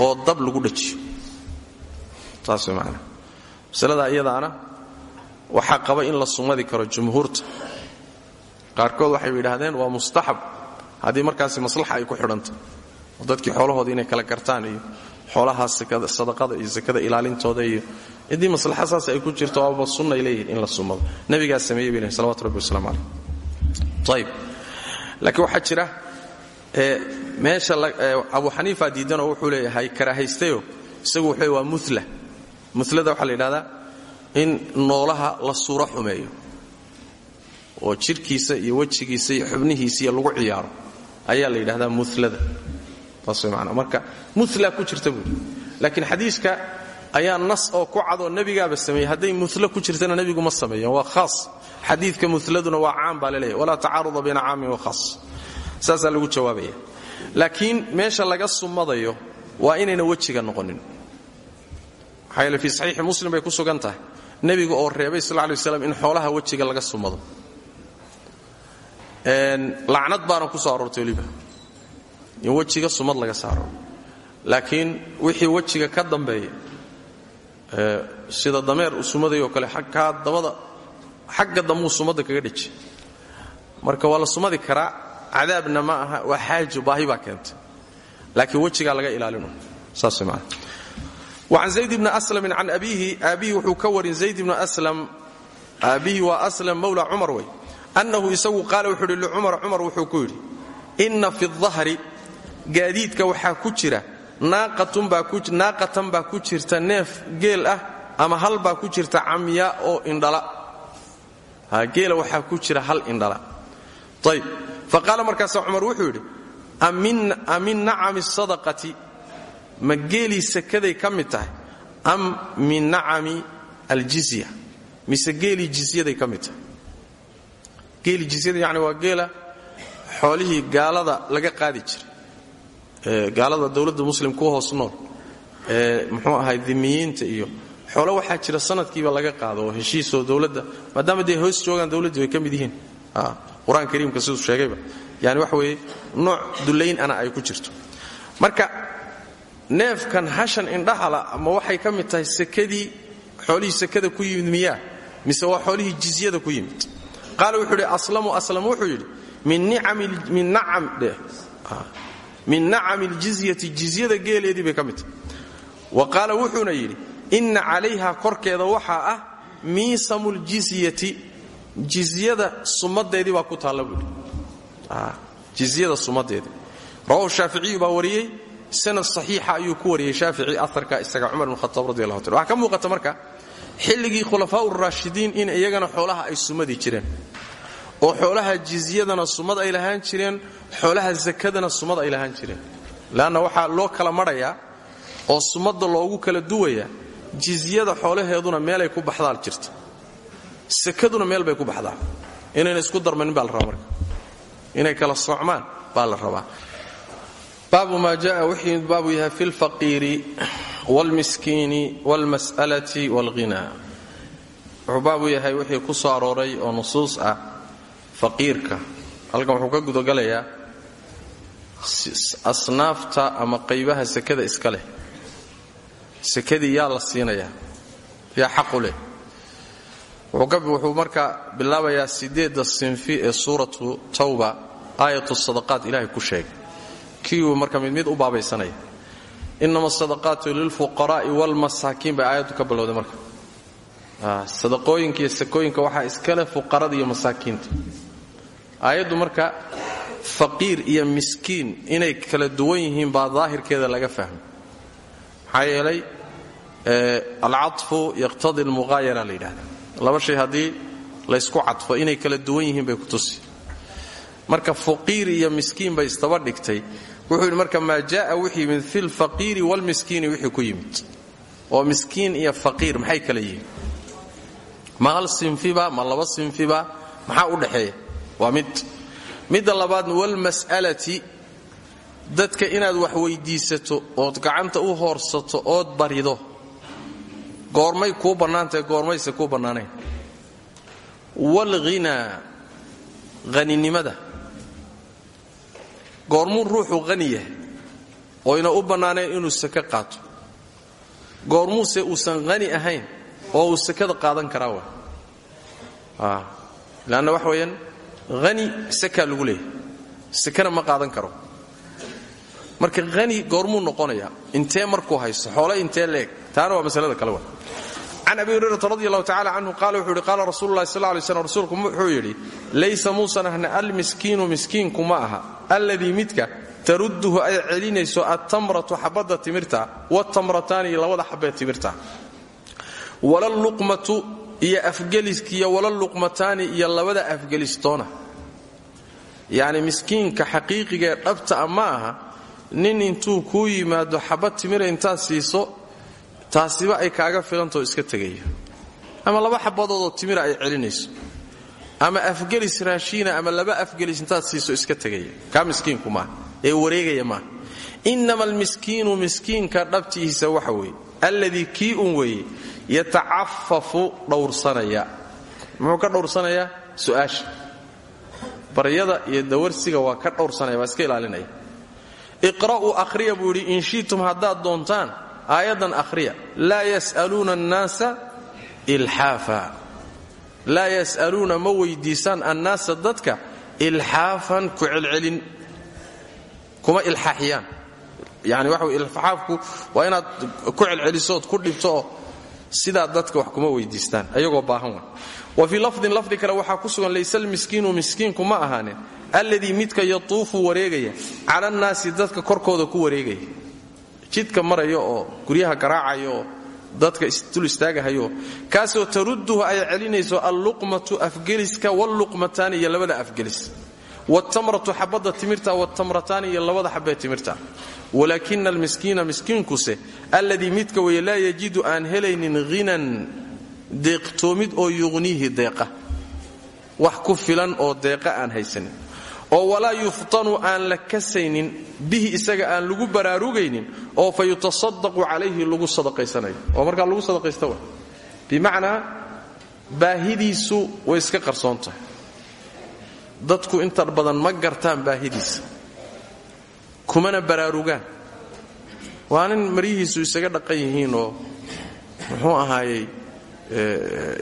oo dab lagu dhajiyo. Saas macnaa masaladaa iyadaana waxaa qaba in la sumadi karo jumhuurta. Qaarkood waxay yidhaahdeen waa mustaxab. Haddii markaasi maslaxa ay ku xidhanta oo dadkii xoolahoodii inay kala gartaan iyo xoolahaas sadaqada iyo sakada ilaalintooda iyo ciddii maslaxa saas ay ku jirto waaba sunnay leeyihiin in la sumado nebigaa sameeyey bay lehin rabbi wasalaamu calayh ayib laakiin waxaa jira meesha abu xaniifa diidanoo wuxuu leeyahay karaahaystayo isagu wuxuu waa mula mulada waxaa la in noolaha la suuro xumeeyo. Oo jidhkiisa iyo wejigiisa iyo xubnihiisa iyo lagu ciyaaro. Ayaa la yidhahdaa mulada marka mula ku jirta buui laakiin xadiiska ayaa nas oo ku cadoo nebigaaba sameeyey. Hadday mula ku jirtana nebigu ma sameeyan waa haas xadiidka muladuna waa caam baa laleeyahy walaa bayna caamin wa haas saasaa lagu jawaabaya. Laakiin meesha laga sumadayo waa inayna wejiga noqonin. Maxaa yeele fii muslim bay ku sugan tahay. Oo reebay sal lay waslam in xoolaha wejiga laga sumado lacnad baana ku soo aroortay weliba. In wejiga sumad laga saaro. Laakiin wixii wejiga ka dambeeya sida dameer u sumadayoo kale kaa dabada xagga dambuu sumadda kaga dheji marka waa sumadi karaa cadaabna ma aha waa xaajo baahi baa keentay. Laakiin wejigaa laga ilaalino. Saas man وcan zayd bni aslamin can abiihi aabbihi wuxuu ka warin zayd bni aslam aabbihi waa aslam mawla cumar wey annahu isagu qaala wuxuu yidhi licumar cumar wuxuu ku yidhi inna fi dahri gaadiidka waxaa ku jira naaqatan baa ku jirta neef geel ah ama hal baa ku jirta camya oo indhala. Geela waxaa ku jira hal indhala. Ayb faqaala markaasaa cumar wuxuu yidhi amin nacami sadaqati ma geelii sakaday ka mid tahay? Am min nacami aljizya. Mise geelii jizyaday ka mid jizyada yani waa geela xoolihii gaalada laga qaadi jiray gaalada dowladda muslim ku hoos nool muxuu ahay dimiyiinta iyo xoolo waxaa jira sanadkiiba laga qaado oo heshiisoo maadaama dee hoos joogaan dowladdii way ka mid yihiin. Qur'aan kariimka siduu sheegayba. Yani waxa weeye nooc dullayn ana ay ku jirto. Marka neefkan hashan indhahala ama waxay ka tahay sekadii xoolihii sekada ku yimid mise waa xoolihii jizyada ku yimid. Qaala wuxuu idhi aslamu aslam wuxuu yidhi min nacami ljizyati jizyada geeleedii bay ka wa qaala wuxuuna yidhi inna calayha korkeeda waxaa ah miisamu ljizyati jizyada sumadeedii baa ku taalla buuhi jizyada sumadeedii rawahu shaaficiyu baa wariyey sanad saxiixa ayuu ku wariyey shaafici aarka isaga cumar bn khataab radi allahu ta waxaa ka marka xilligii khulafaau raashidiin in iyagana xoolaha ay sumadi jireen oo xoolaha jizyadana sumad ay lahaan jireen xoolaha zakadana sumad ay lahaan jireen leanna waxaa loo kala madhayaa oo sumadda loogu kala duwayaa jizyada xoolaheeduna meelay ku baxdaa jirta sakaduna meel bay ku baxdaa inayna isku darmanin baa la rabaa marka inay kala socmaan baa la rabaa baabu maa jaa wixii baabu yahay fi lfaqiiri wاlmiskiini wاlmas'alati wاlghina wuxuu baabu yahay wixii ku soo arooray oo nusuus ah faqiirka. Halkan wuxuu ka gudogalayaa asnaafta ama qaybaha sekada iska leh. Sekadii yaa la siinayaa. Yaa xaqu leh. Wuxuu marka bilaabayaa sideedda sinfi ee suuratu tawba aayatu sadaqaat ilaahay ku sheegay kiiuu marka mid mid u baabaysanaya. Inama asadaqaatu lilfuqaraa'i waalmasaakiin bay aayaddu ka bilowday marka. Sadaqooyinka iyo sakooyinka waxaa iskale fuqarada iyo masaakiinta aayaddu marka faqiir iyo miskiin inay kala duwan yihiin baa daahirkeeda laga fahmay. Maxaa yeelay alcadfu yaqtadi almuqaayara la yidhahda laba shay haddii laysku cadfo inay kala duwan yihiin bay ku tusi. Marka faqiir iyo miskiin bay isdaba dhigtay. Wuxuu marka maa jaaa wixii yimid fi lfaqiiri waalmiskiini wixii ku yimid. Oo miskiin iyo faqiir maxay kala yihiin? Ma sinfiba ma laba sinfiba maxaa u dhaxeeya waa mid midda labaadna walmas'alati dadka inaad wax weydiisato ood gacanta u hoorsato ood barido goormay kuu bannaantahay goormayse kuu bannaanayn. Waalghinaa haninimada goormuu ruuxu hani yahay oyna u bannaanayn inuu sake qaato. Goormuuse uusan hani ahayn oo uu sakada qaadan karaa wa leanna waxa weeyaan hani sakaa lagu leeyahay. Sakana ma qaadan karo. Marka hani goormuu noqonayaa intee markuu haysto? Xoole intee leeg? Taana waa masalada kale wa can abi hurayrata radi allahu tacala canhu wuxuu yidhi qaala rasuulu llahi sal lay wuxuu yidhi laysa muusan ahna almiskiinu miskiinku ma aha. Alladii midka tarudduhu ay celinayso attamratu xabadda timirta watamrataani iyo labada xabee timirta. Walaluqmatu iyo afgeliskiiyo walaluqmataani iyo labada afgelistoona. Yacni miskiinka xaqiiqigaee dhabta a ma aha nin intuu kuu yimaado xabad timira intaad siiso taasiba ay kaaga filantao iska tegaya ama laba xabadoodoo timira ay celinayso. Ama afgelis raashiina ama laba afgelis intaad siiso iska tegaya kaa miskiinku maaha ee wareegaya maaha innama almiskiinu miskiinka dhabtiisa waxa weeye alladii kii un weeye yatacafafu dhowrsanaya. Muxuu ka dhowrsanayaa su'aasha. Baryada iyo dawarsiga waa ka dhowrsanaya waa iska ilaalinaya. Iqra'uu akhriya buu yidhi in shi'tum haddaad doontaan aayaddan akhriya laa yas'aluuna annaasa ilxaafa. Laa yas'aluuna ma weydiisaan annaasa dadka ilxaafan ku celcelin kuma ilxaaxiyaan yani waxa ilxaafku waa inaad ku celcelisood ku dhibto sidaa dadka wax kuma weydiistaan ayagoo baahan wa wa fii lafdin lafdi kale waxaa ku sugan laysa almiskiinu miskiinku ma ahaanin alladii midka yatuufu wareegaya cala annaasi dadka korkooda ku wareegaya. Jidka maraya oo guryaha garaacaya oo dadka dul istaagahayo kaasoo tarudduhu ay celinayso alluqmatu afgeliska walluqmataani iyo labada afgelis wtamratu xabada timirta wtamrataani iyo labada xabee timirta walaakina almiskiina miskiinkuse alladii midka weye laa yajidu aan helaynin hinan deeqtoomid oo yuqniihi deeqa wax ku oo deeqa aan haysanin oo walaa yuftanu aan la kasaynin bihi isaga aan lagu baraarugaynin oo fa yutasadaqu lagu sadaqaysanayo oo markaa lagu sadaqaysta wa bimacnaa baahidiisu way iska qarsoontahay dadku inta badan ma gartaan baahidiisa. Kumana baraarugaan. Waa nin maryihiisu isaga dhaqan yihiin oo muxuu ahaayey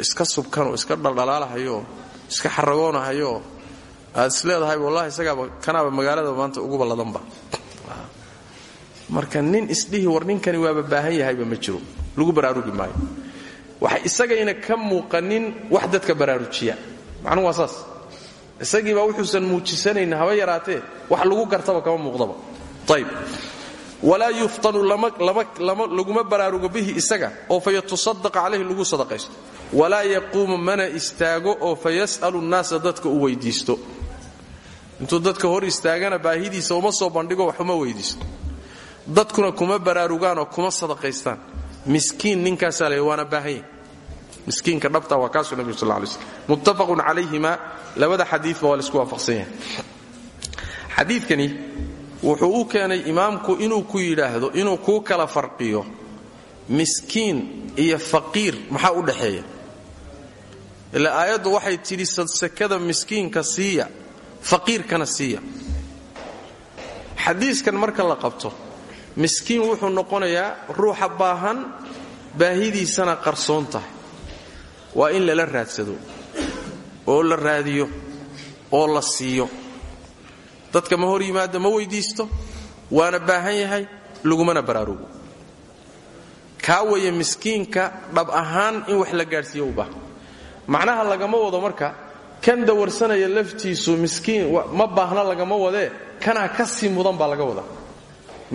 iska subkanoo iska dhaldhalaalahayooo iska xaragoonahayooo aad wallahi isagaaba kanaaba magaalada maanta ugu balladanba. Marka nin isdhihi war ninkani waaba baahan yahayba ma jiro. Lagu baraarugi maayo. Waxa isagayna ka muuqanin wax dadka baraarujiya. Macnuhu waa saas isagiibaa wuxuusan muujisanayn haba yaraatee wax lagu gartaba kama muuqdaba. Ayb walaa yuftanu laguma baraarugo bihi isaga oo fa yatusadaqa calayhi lagu sadaqaysto. Walaa yaquumu mana istaago oo fa yas'alu nnaasa dadka u weydiisto. Intuu dadka hor istaagana baahidiisa uma soo bandhigo wax uma dadkuna kuma baraarugaan oo kuma sadaqaystaan. Miskiin ninkaasaa le waana baahan yahy miskiinka dhabta waa kaasuu nebigu sal lay slm muttafaqun calayhima labada xadiiba waa la isku waafaqsan yahay. Xadiidkani wuxuu u keenay imaamku inuu ku yidhaahdo inuu kuu kala farqiyo miskiin iyo faqiir maxaa u dhaxeeya? Ilaa aayaddu waxay tidhi sadsekada miskiinka siiya faqiirkana siiya. Xadiiskan marka la qabto miskiin wuxuu noqonayaa ruuxa baahan baahidiisana qarsoon tahay waa in lala raadsado oo la raadiyo oo la siiyo. Dadka ma hor yimaada ma weydiisto waana baahan yahay lagumana baraarugo. Kaa waya miskiinka dhab ahaan in wax la gaadhsiiyo u baahan. Macnaha lagama wado marka kan dawarsanaya laftiisu miskiin ma baahna lagama wadee kanaa ka sii mudan baa laga wadaa.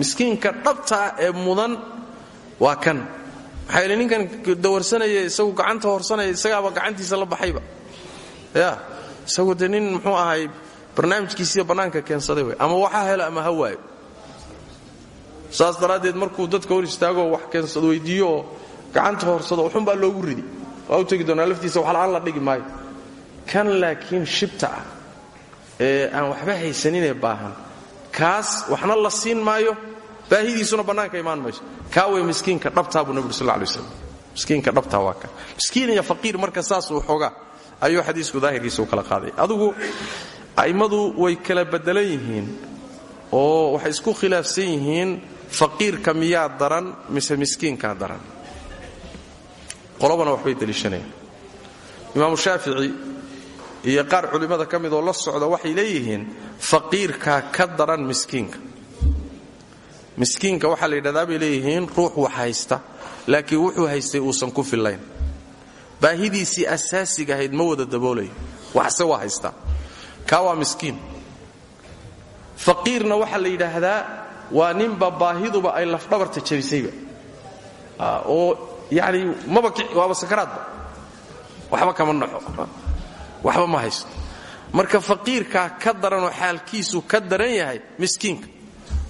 Miskiinka dhabtaa ee mudan waa kan maxaa yidhi ninkan dawarsanaya isagu gacanta horsanaya isagaaba gacantiisa la baxayba. Ya isagu dee muxuu ahay barnaamijkiisiiya bannaanka keensaday wey ama waxa helo ama ha saas daraaddeed markuu dadka hor istaagoo wax keensado weydiiyo oo gacanta horsado uxunbaa loogu ridi. Waa u tegi doonaa laftiisa wax la dhigi kan laakiin shibta ah ee aan waxba haysaninee baahan kaas waxna la siin maayo baahidiisuna bannaanka imaan mayso. Kaa way miskiinka dhabtaa buu nabig sal lay waslam miskiinka dhabtaa waa miskiin iyo faqiir marka saasuu xoogaa ayuu xadiisku daahirkiisa u kala qaaday. Adugu a'immadu way kala beddelan yihiin oo waxay isku khilaafsan yihiin faqiirka miyaa daran mise miskiinkaa daran. Qolobana waxbay deliishanayaan. Imaamu shaafici iyo qaar culimmada ka midoo la socda waxay leeyihiin faqiirkaa ka daran miskiinka miskiinka waxaa la yidhahdaa bay leeyihiin ruux wax haysta laakiin wuxuu haystay uusan ku fillayn. Baahidiisii asaasiga ahayd ma wada daboolayo waxse waa haystaa kaa waa miskiin. Faqiirna waxaa la yidhaahdaa waa ninba baahiduba ay lafdhabarta jabisayba. Oo yani maba waaba sakaraadba. Waxba kama naxo waxba ma haysto. Marka faqiirkaa ka daranoo xaalkiisu ka daran yahay miskiinka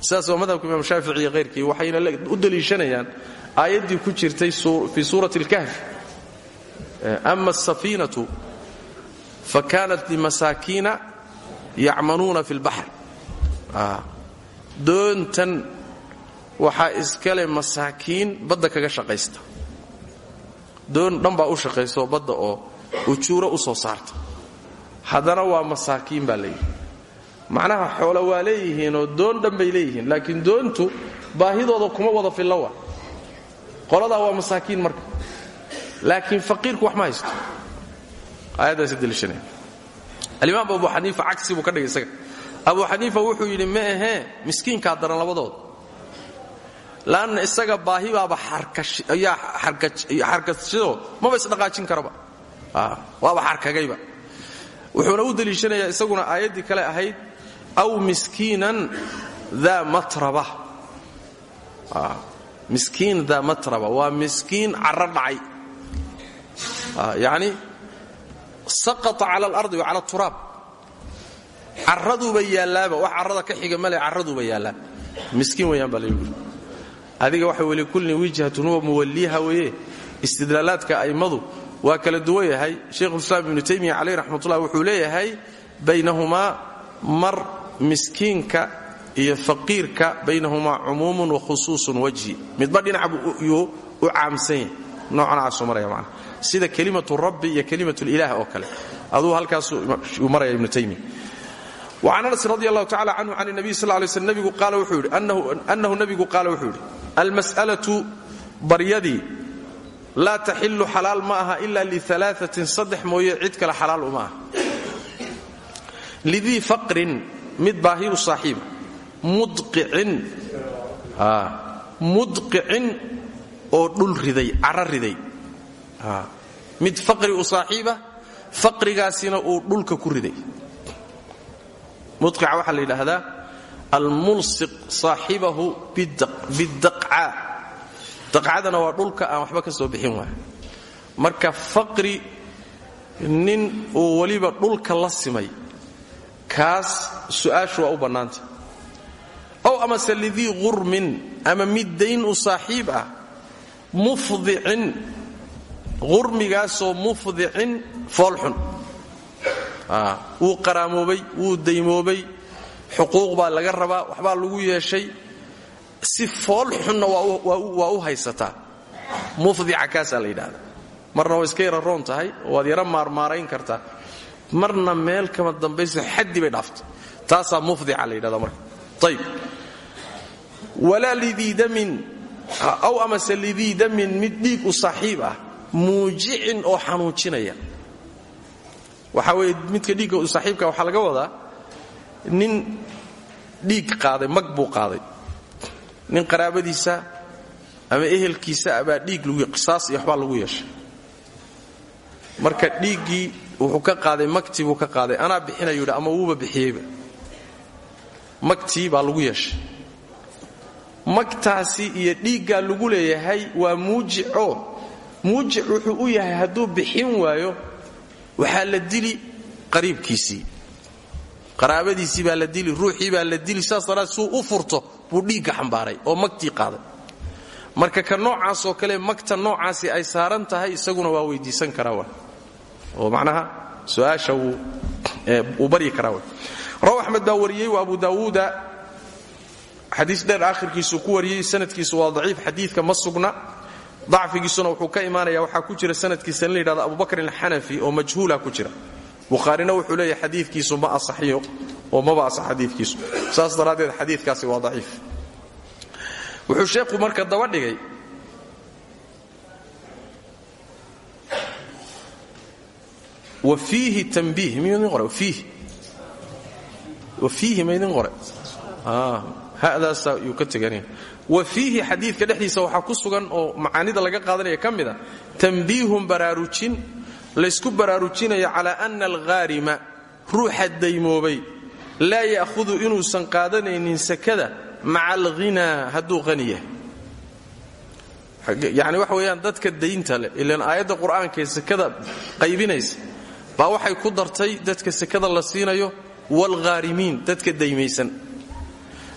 sidaas waa madhabka imaam shaafici iyo hayrkii waxayna u deliishanayaan aayaddii ku jirtay fii suurati اlkahfi ama asafiinatu fa kaanat limasaakiina yacmanuuna fi اlbaxr doontan waxaa iskale masaakiin badda kaga shaqaysta. Doon dhan baa u shaqaysaoo badda oo ujuuro u soo saarta. Haddana waa masaakiin baa layidhi macnaha xoolo waa leeyihiinoo doon dhan bay leeyihiin laakiin doontu baahidooda kuma wada filla wa waa masaakiin marka. Laakiin faqiirku wax ma haysto. Aayaddaasi deliishanaya alimaam abu xaniifa cagsi buu ka dhigay isaga. Abu xaniifa wuxuu yidhi ma ahee miskiinkaa daran labadooda laanna isaga baahibaaba ayaa xarkashado maba isdhaqaajin karaba. Waaba xarkagayba. Wuxuuna u deliishanayaa isaguna aayaddii kale ahayd aw miskiinan daa matraba. Miskiin daa matraba. Waa miskiin carro dhacay. Yacni saqata cala alardi wa cala turaab. Carraduuba yaallaaba. Wax carrada ka xiga male carraduuba yaallaa miskiin weyaan baa adiga waxa weli kulli wijhatun huwa muwalliha weeye. Istidlaalaadka a'immadu waa kala duwan yahay. Sheikhulislaam ibnu taymiya caleyh raxmatullah wuxuu leeyahay baynahumaa mar miskiinka iyo faqiirka baynahumaa cumuumun wa khusuusun wajhi. Midba dhinac yuu u caamsan yahay. Noocanaasu maraya sida kelimatu rabbi iyo kelimatu lilah oo kale. Aduu halkaasuu maraya ibnu taymiya. وcan anas radi allahu tacala canhu can nabiy sal lay slm nabigu qaala wuxuu yidhi annahu nabigu qaala wuxuu yidhi almas'alatu baryadii laa taxilu xalaal ma aha ila lialaaثatin saddex mooye cid kale xalaal uma aha. Faqrin mid baahi u saaxiiba mudqicin oo dhul riday cara riday. Mid faqri u saaxiiba faqrigaasina uu dhulka ku riday. Muqica waxaa la yidhaahdaa almulsiq saaxibahu bidaqca daqcadana waa dhulka aan waxba ka soo bixin waay. Marka faqri nin uu weliba dhulka la simay kaas su'aashu waa u bannaanta. Ow amase lidii qurmin ama mid dayn u saaxiib ah mufdicin qurmigaasoo mufdicin foolxun wuu qaraamoobay wuu daymoobay xuquuq baa laga rabaa waxbaa lagu yeeshay. Si fool xunna waa u haysataa. Mufdica kaasaa la marna waa iska yara roon tahay waad yara maarmaarayn kartaa marna meel kama dambaysa xaddi bay dhaaftay. Taasaa mufdica la yidhahda marka. Ayb walaa lidii damin aw amase lidii damin mid dhiig u ah oo xanuujinaya. Waxaa weeye midka dhiigga saaxiibka waxaa laga wadaa nin dhiig qaaday mag qaaday. Nin qaraabadiisa ama ehelkiisa abaa dhiig qisaas iyo waxbaa lagu yeeshay. Marka dhiiggii wuxuu ka qaaday magtii buu ka qaaday. Anaa bixinayu yidhi ama wuuba bixiyeyba. Magtii baa lagu yeeshay. Magtaasi iyo dhiiggaa lagu leeyahay waa muujico. Muujic wuxuu u yahay hadduu bixin waayo waxaa la dili qariibkiisii. Qaraabadiisii baa la dili ruuxii baa la dili saas daraad u furto buu dhiigga xambaaray oo magtii qaaday. Marka ka noocaasoo kale magta noocaasi ay saaran tahay isaguna waa weydiisan karaa wa oo macnaha su'aasha wuu baryi karaa raw axmed baa wariyey waa abu daawuuda xadiis dheer aakhirkiisuu ku wariyey sanadkiisu waa daciif xadiidka ma sugna. Wuxuu ka imaanaya waxaa ku jira sanadkiisa in la yidhahdo abubakrin alxanafi oo majhuula ku jira. Bukhaarina wuxuu leeyahay xadiidkiisu ma asaxiyo oo maba asax xadiidkiisu. Saas daraaddeed xadiidkaasi waa daciif. Wuxuu sheekhu marka daba wa fiihi tambiih miyuudin qore fiihi wa fiihi maydin qore hadaasa yuu ka teganaya wa fiihi xadiidka dhexdiisa waxaa ku sugan oo macaanida laga qaadanaya ka mida tambiihun baraarujin laysku baraarujinaya calaa ana alghaarima ruuxa daymoobay laa ya'hudu inuusan qaadanaynin sakada maca alghinaa hadduu qani yahay. Yacni waxa weeyaan dadka daynta leh ilaan aayadda qur'aankaee sakada qaybinaysa baa waxay ku dartay dadka sakada la siinayo waalghaarimiin dadka daymaysan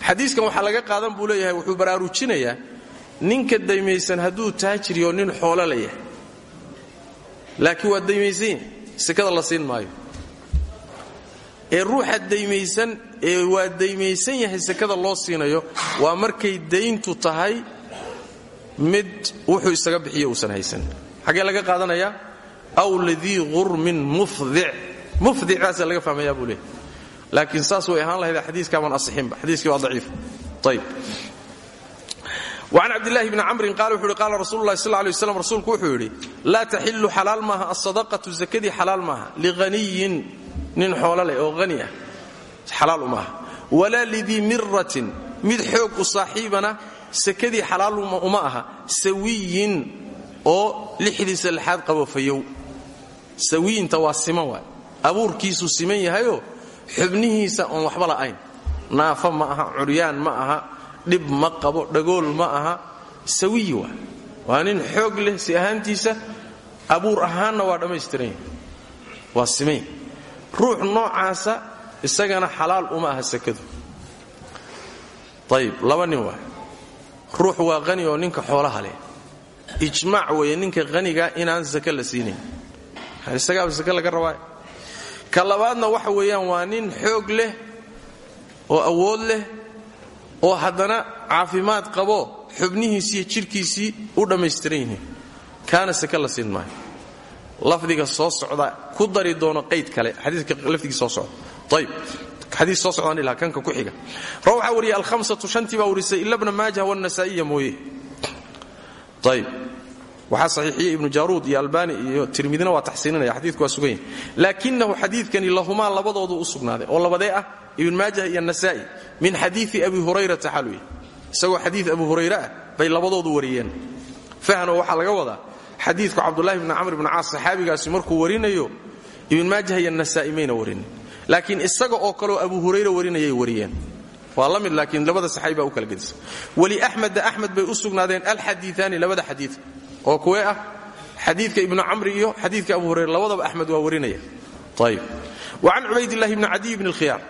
xadiiskan waxaa laga qaadan buu leeyahay wuxuu baraarujinayaa ninka daymaysan hadduu taajiriyo nin xoolo la yahay. Laakiin waa daymaysan sekada la siin maayo. Ee ruuxa daymaysan ee waa daymaysan yahay sekada loo siinayo waa markay dayntu tahay mid wuxuu isaga bixiyo uusan haysan. Xaggee laga qaadanayaa aw ladii qurmin mufdic mufdicaasaa laga fahmayaa buu leeyahy laakiin saas way ahaan lahayd xadiiskaaban asixinba xadiiskii waa daciif. Ayb وcan cabdلlahi bni camrin qaal wuxu uhi qaala rasuulu lahi sl ly waslam rasuulku wuxuu yidhi laa taxilu xalaal maaha asadaqatu zakadii xalaal maaha lighaniyin nin xoolo leh oo hani ah xalaal u maaha. Walaa lidii miratin mid xoog u saaxiibana sakadii xalaal uma aha sawiyin oo lixdiisa lixaad qabo fayow sawiyinta waa siman waay. Abuurkiisuu siman yahayoo xubnihiisa oon waxba la'ayn. Naafo ma aha curyaan ma aha dhib ma qabo dhagool ma aha sawiyi waa waa nin xoog leh si ahaantiisa abuur ahaanna waa dhammaystiran waa simay ruux noocaasa isagana xalaal uma aha sakadu ayib laba waa ruux waa qani oo ninka xoolaha leh. Ijmaac weeye ninka qaniga inaan sake la siinayn isagaaba sake laga rabaa. Ka waxa weeyaan waa nin xoog leh oo awood leh oo haddana caafimaad qabo xubnihiisiiyo jidhkiisii u dhammaystiran yihiin. Kaana sake la lafdiga soo socda ku dari doono qayd kale. Xadiiska lafdigii soo socda. Ayib xadiis soo socdaan ilaa kanka ku xiga. Rawa waxaa wariyay alhamsatu shantii baa warisay ila bna maajah wannasaa'iya mooye. Ayib waxaa saxiixiyey ibnu jaaruud iyo albani iyo tirmidina waa taxsiininaya xadiidku waa sugan yahay. Laakinahu xadiidkani lahumaa labadoodu u oo labadee ah ibn maajah iyo nasaa'i min xadiii abi hurayrata xaluy isagoo xadii abu hurayre ah bay labadoodu wariyeen. Fahno waxaa laga wadaa xadiidku cabdulahi bni camr bni caas saxaabigaasi markuu warinayo ibn maajah iyo nasaa'i mayna warinin. Laakiin isaga oo kaleo abu hurayre warinayay wariyeen. Waa laakiin labada saxaabi u kala gedisa. Weli axmeda axmed bay u sugnaadeen alxadiiaani labada xadii oo kuwee ah xadiidka ibnu camri iyo xadiidka abu hurayre labadaba axmed waa warinaya. Ayb wa can cubaydillahi bni cadiy bni lkhiyaar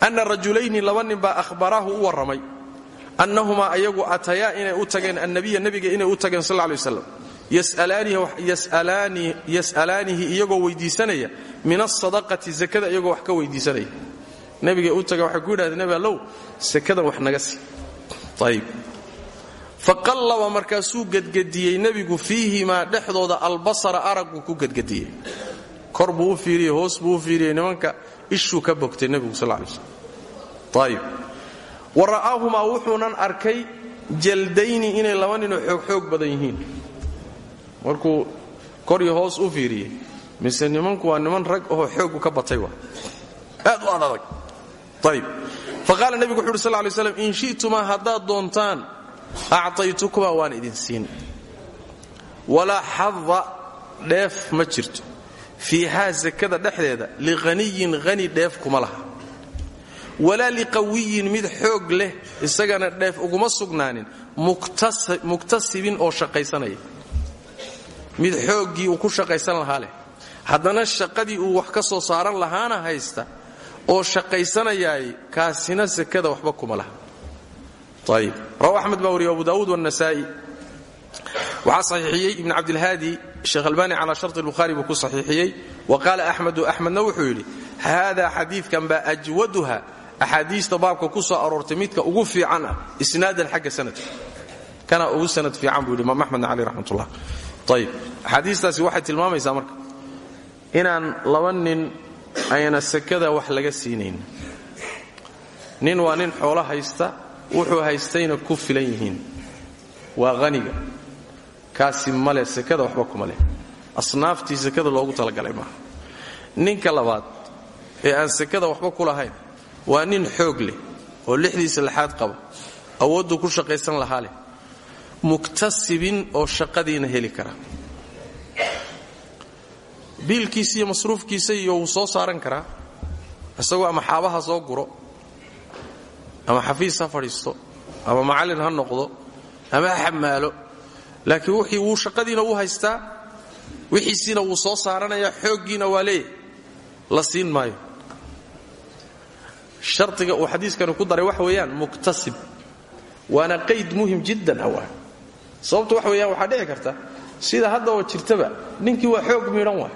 ana rajulayni laba nin baa ahbaraahu u warramay annahumaa ayagu atayaa inay u tageen annabiya nebiga inay u tageen sal lay waslam yas'alaanihi iyagoo weydiisanaya min asadaqati sakada iyagoo wax ka weydiisanaya. Nebiga u taga waxay ku yidhahdeen nebi allow sakadan wax naga sii ayib faqallaba markaasuu gedgediyey nebigu fiihimaa dhexdooda albasara aragguu ku gedgediyey. Kor buu u hoos buu u nimanka ishuu ka bogtay nebigu sal lay slam ayib wa wuxuunan arkay jaldayni inay laba ninoo xoogxoog badan yihiin. Markuu kor iyo hoos u fiiriyey mise nimanku waa niman rag oo xoogu ka batay wa aad u adadag ayib fa qaala nebigu wuxu uhi sal lay in shi'tumaa haddaad doontaan actaytukumaa waan idin siin walaa xada dheef ma jirto fiihaa sakada dhexdeeda liqaniyin hani dheef kuma laha walaa liqawiyin mid xoog leh isagana dheef uguma sugnaanin muktasibin oo shaqaysanaya mid xooggii uu ku shaqaysan lahaa leh haddana shaqadii uu wax ka soo saaran lahaana haysta oo shaqaysanayaay kaasina sakada waxba kuma laha ayib rawa axmed baa wariye abu daawuud wannasaa'i waxaa saxiixiyey ibn cabdilhaadi sheekh albani calaa shart lbukhaari buu ku saxiixiyey wa qaala axmedu axmedna wuxuu yidhi haadaa xadiidkan baa ajwaduha axaadiista baabka ku soo aroortay midka ugu fiican ah isnaadan xagga sanadka kana ugu sanad fiican buu yidhi imaam axmedna caleyh raxmatullah. Ayib axaadiistaasi waxay tilmaamaysaa marka inaan laba nin ayna sakada wax wuxuu haystayna ku filan yihiin. Waa haniga kaasi male sakada waxba kuma leh. Asnaaftii sakada loogu talagalay maaha. Ninka labaad ee aan sakada waxba ku lahayn waa nin xoog leh oo lixdiisa lixaad qaba awoodduu ku shaqaysan lahaa leh muktasibin oo shaqadiina heli kara. Biilkiisa iyo masruufkiisa iyo wuu soo saaran karaa isagoo ama xaabaha soo guro ama xafiis ha fadhiisto ama macallin ha noqdo ama ha xamaalo laakiin wixii wuu shaqadiina u haystaa wixiisiina wuu soo saaranayaa xooggiina waa leeyahy la siin maayo. Shardiga uu xadiiskani ku daray waxa weeyaan muktasib waana qayd muhiim jiddan awaa sababtu waxa weeyaan waxaa dhici karta sida haddaba jirtaba ninkii waa xoog miidhan waay.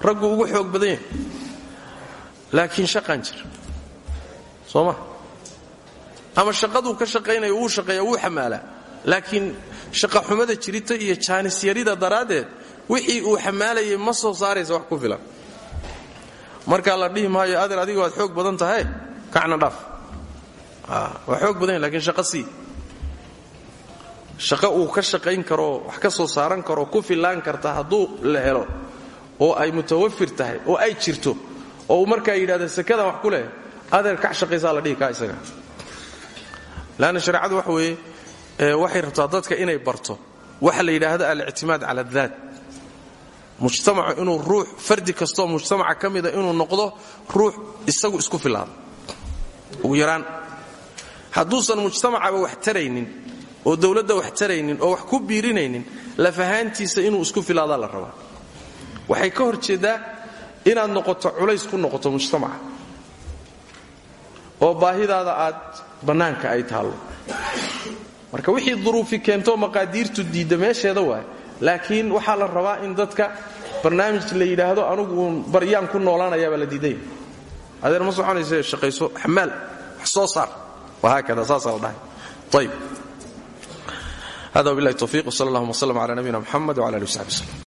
Raggu ugu xoog badan yahay. Laakiin shaqaan jir. Soo ama shaqaduu ka shaqaynayo wuu shaqeeya wuu xamaalaa. Laakiin shaqaxumada jirita iyo jaanisyarida daraaddeed wixii uu xamaalayay ma soo saaraysa wax ku filan. Markaa la dhihi maayo adiga waad xoog badan tahay? Kacna dhaaf waa xoog badan lakiin shaqa shaqo uu ka shaqayn karoo wax ka soo saaran karoo ku fillaan karta hadduu la helo oo ay mutawafir tahay oo ay jirto oo uu markaa yidhahda sakadan wax ku leh adeer kac shaqaysaa la dhihi kaa isaga leanna shareecadu waxa weeye waxay rabtaa dadka inay barto waxa la yidhaahdo alictimaad cala adaat mujtamacu inuu ruux fardi kastoo mujtamaca ka mida inuu noqdo ruux isagu isku filaado. Ugu yaraan hadduusan mujtamacaba wax taraynin oo dowladda wax taraynin oo wax ku biirinaynin lafahaantiisa inuu isku filaadaa la rabaa. Waxay ka hor jeeddaa inaad noqoto culays ku noqoto mujtamaca. Oo baahidaada aad bannaanka ay taallo. Marka wixii duruufi keento maqaadiirtu diidda meesheeda laakiin waxaa la rabaa in dadka barnaamij la yidhaahdo anugu baryaan ku noolaanayaabaa la diidaya adeer ma soconayse shaqayso xamaal soo saar. Wahaakada saasaa la dhahay. Ayb hada wabillahi tawfiiq wsala allahuma wslm cala nabiyina mxamed wcala ali w saxbi wslm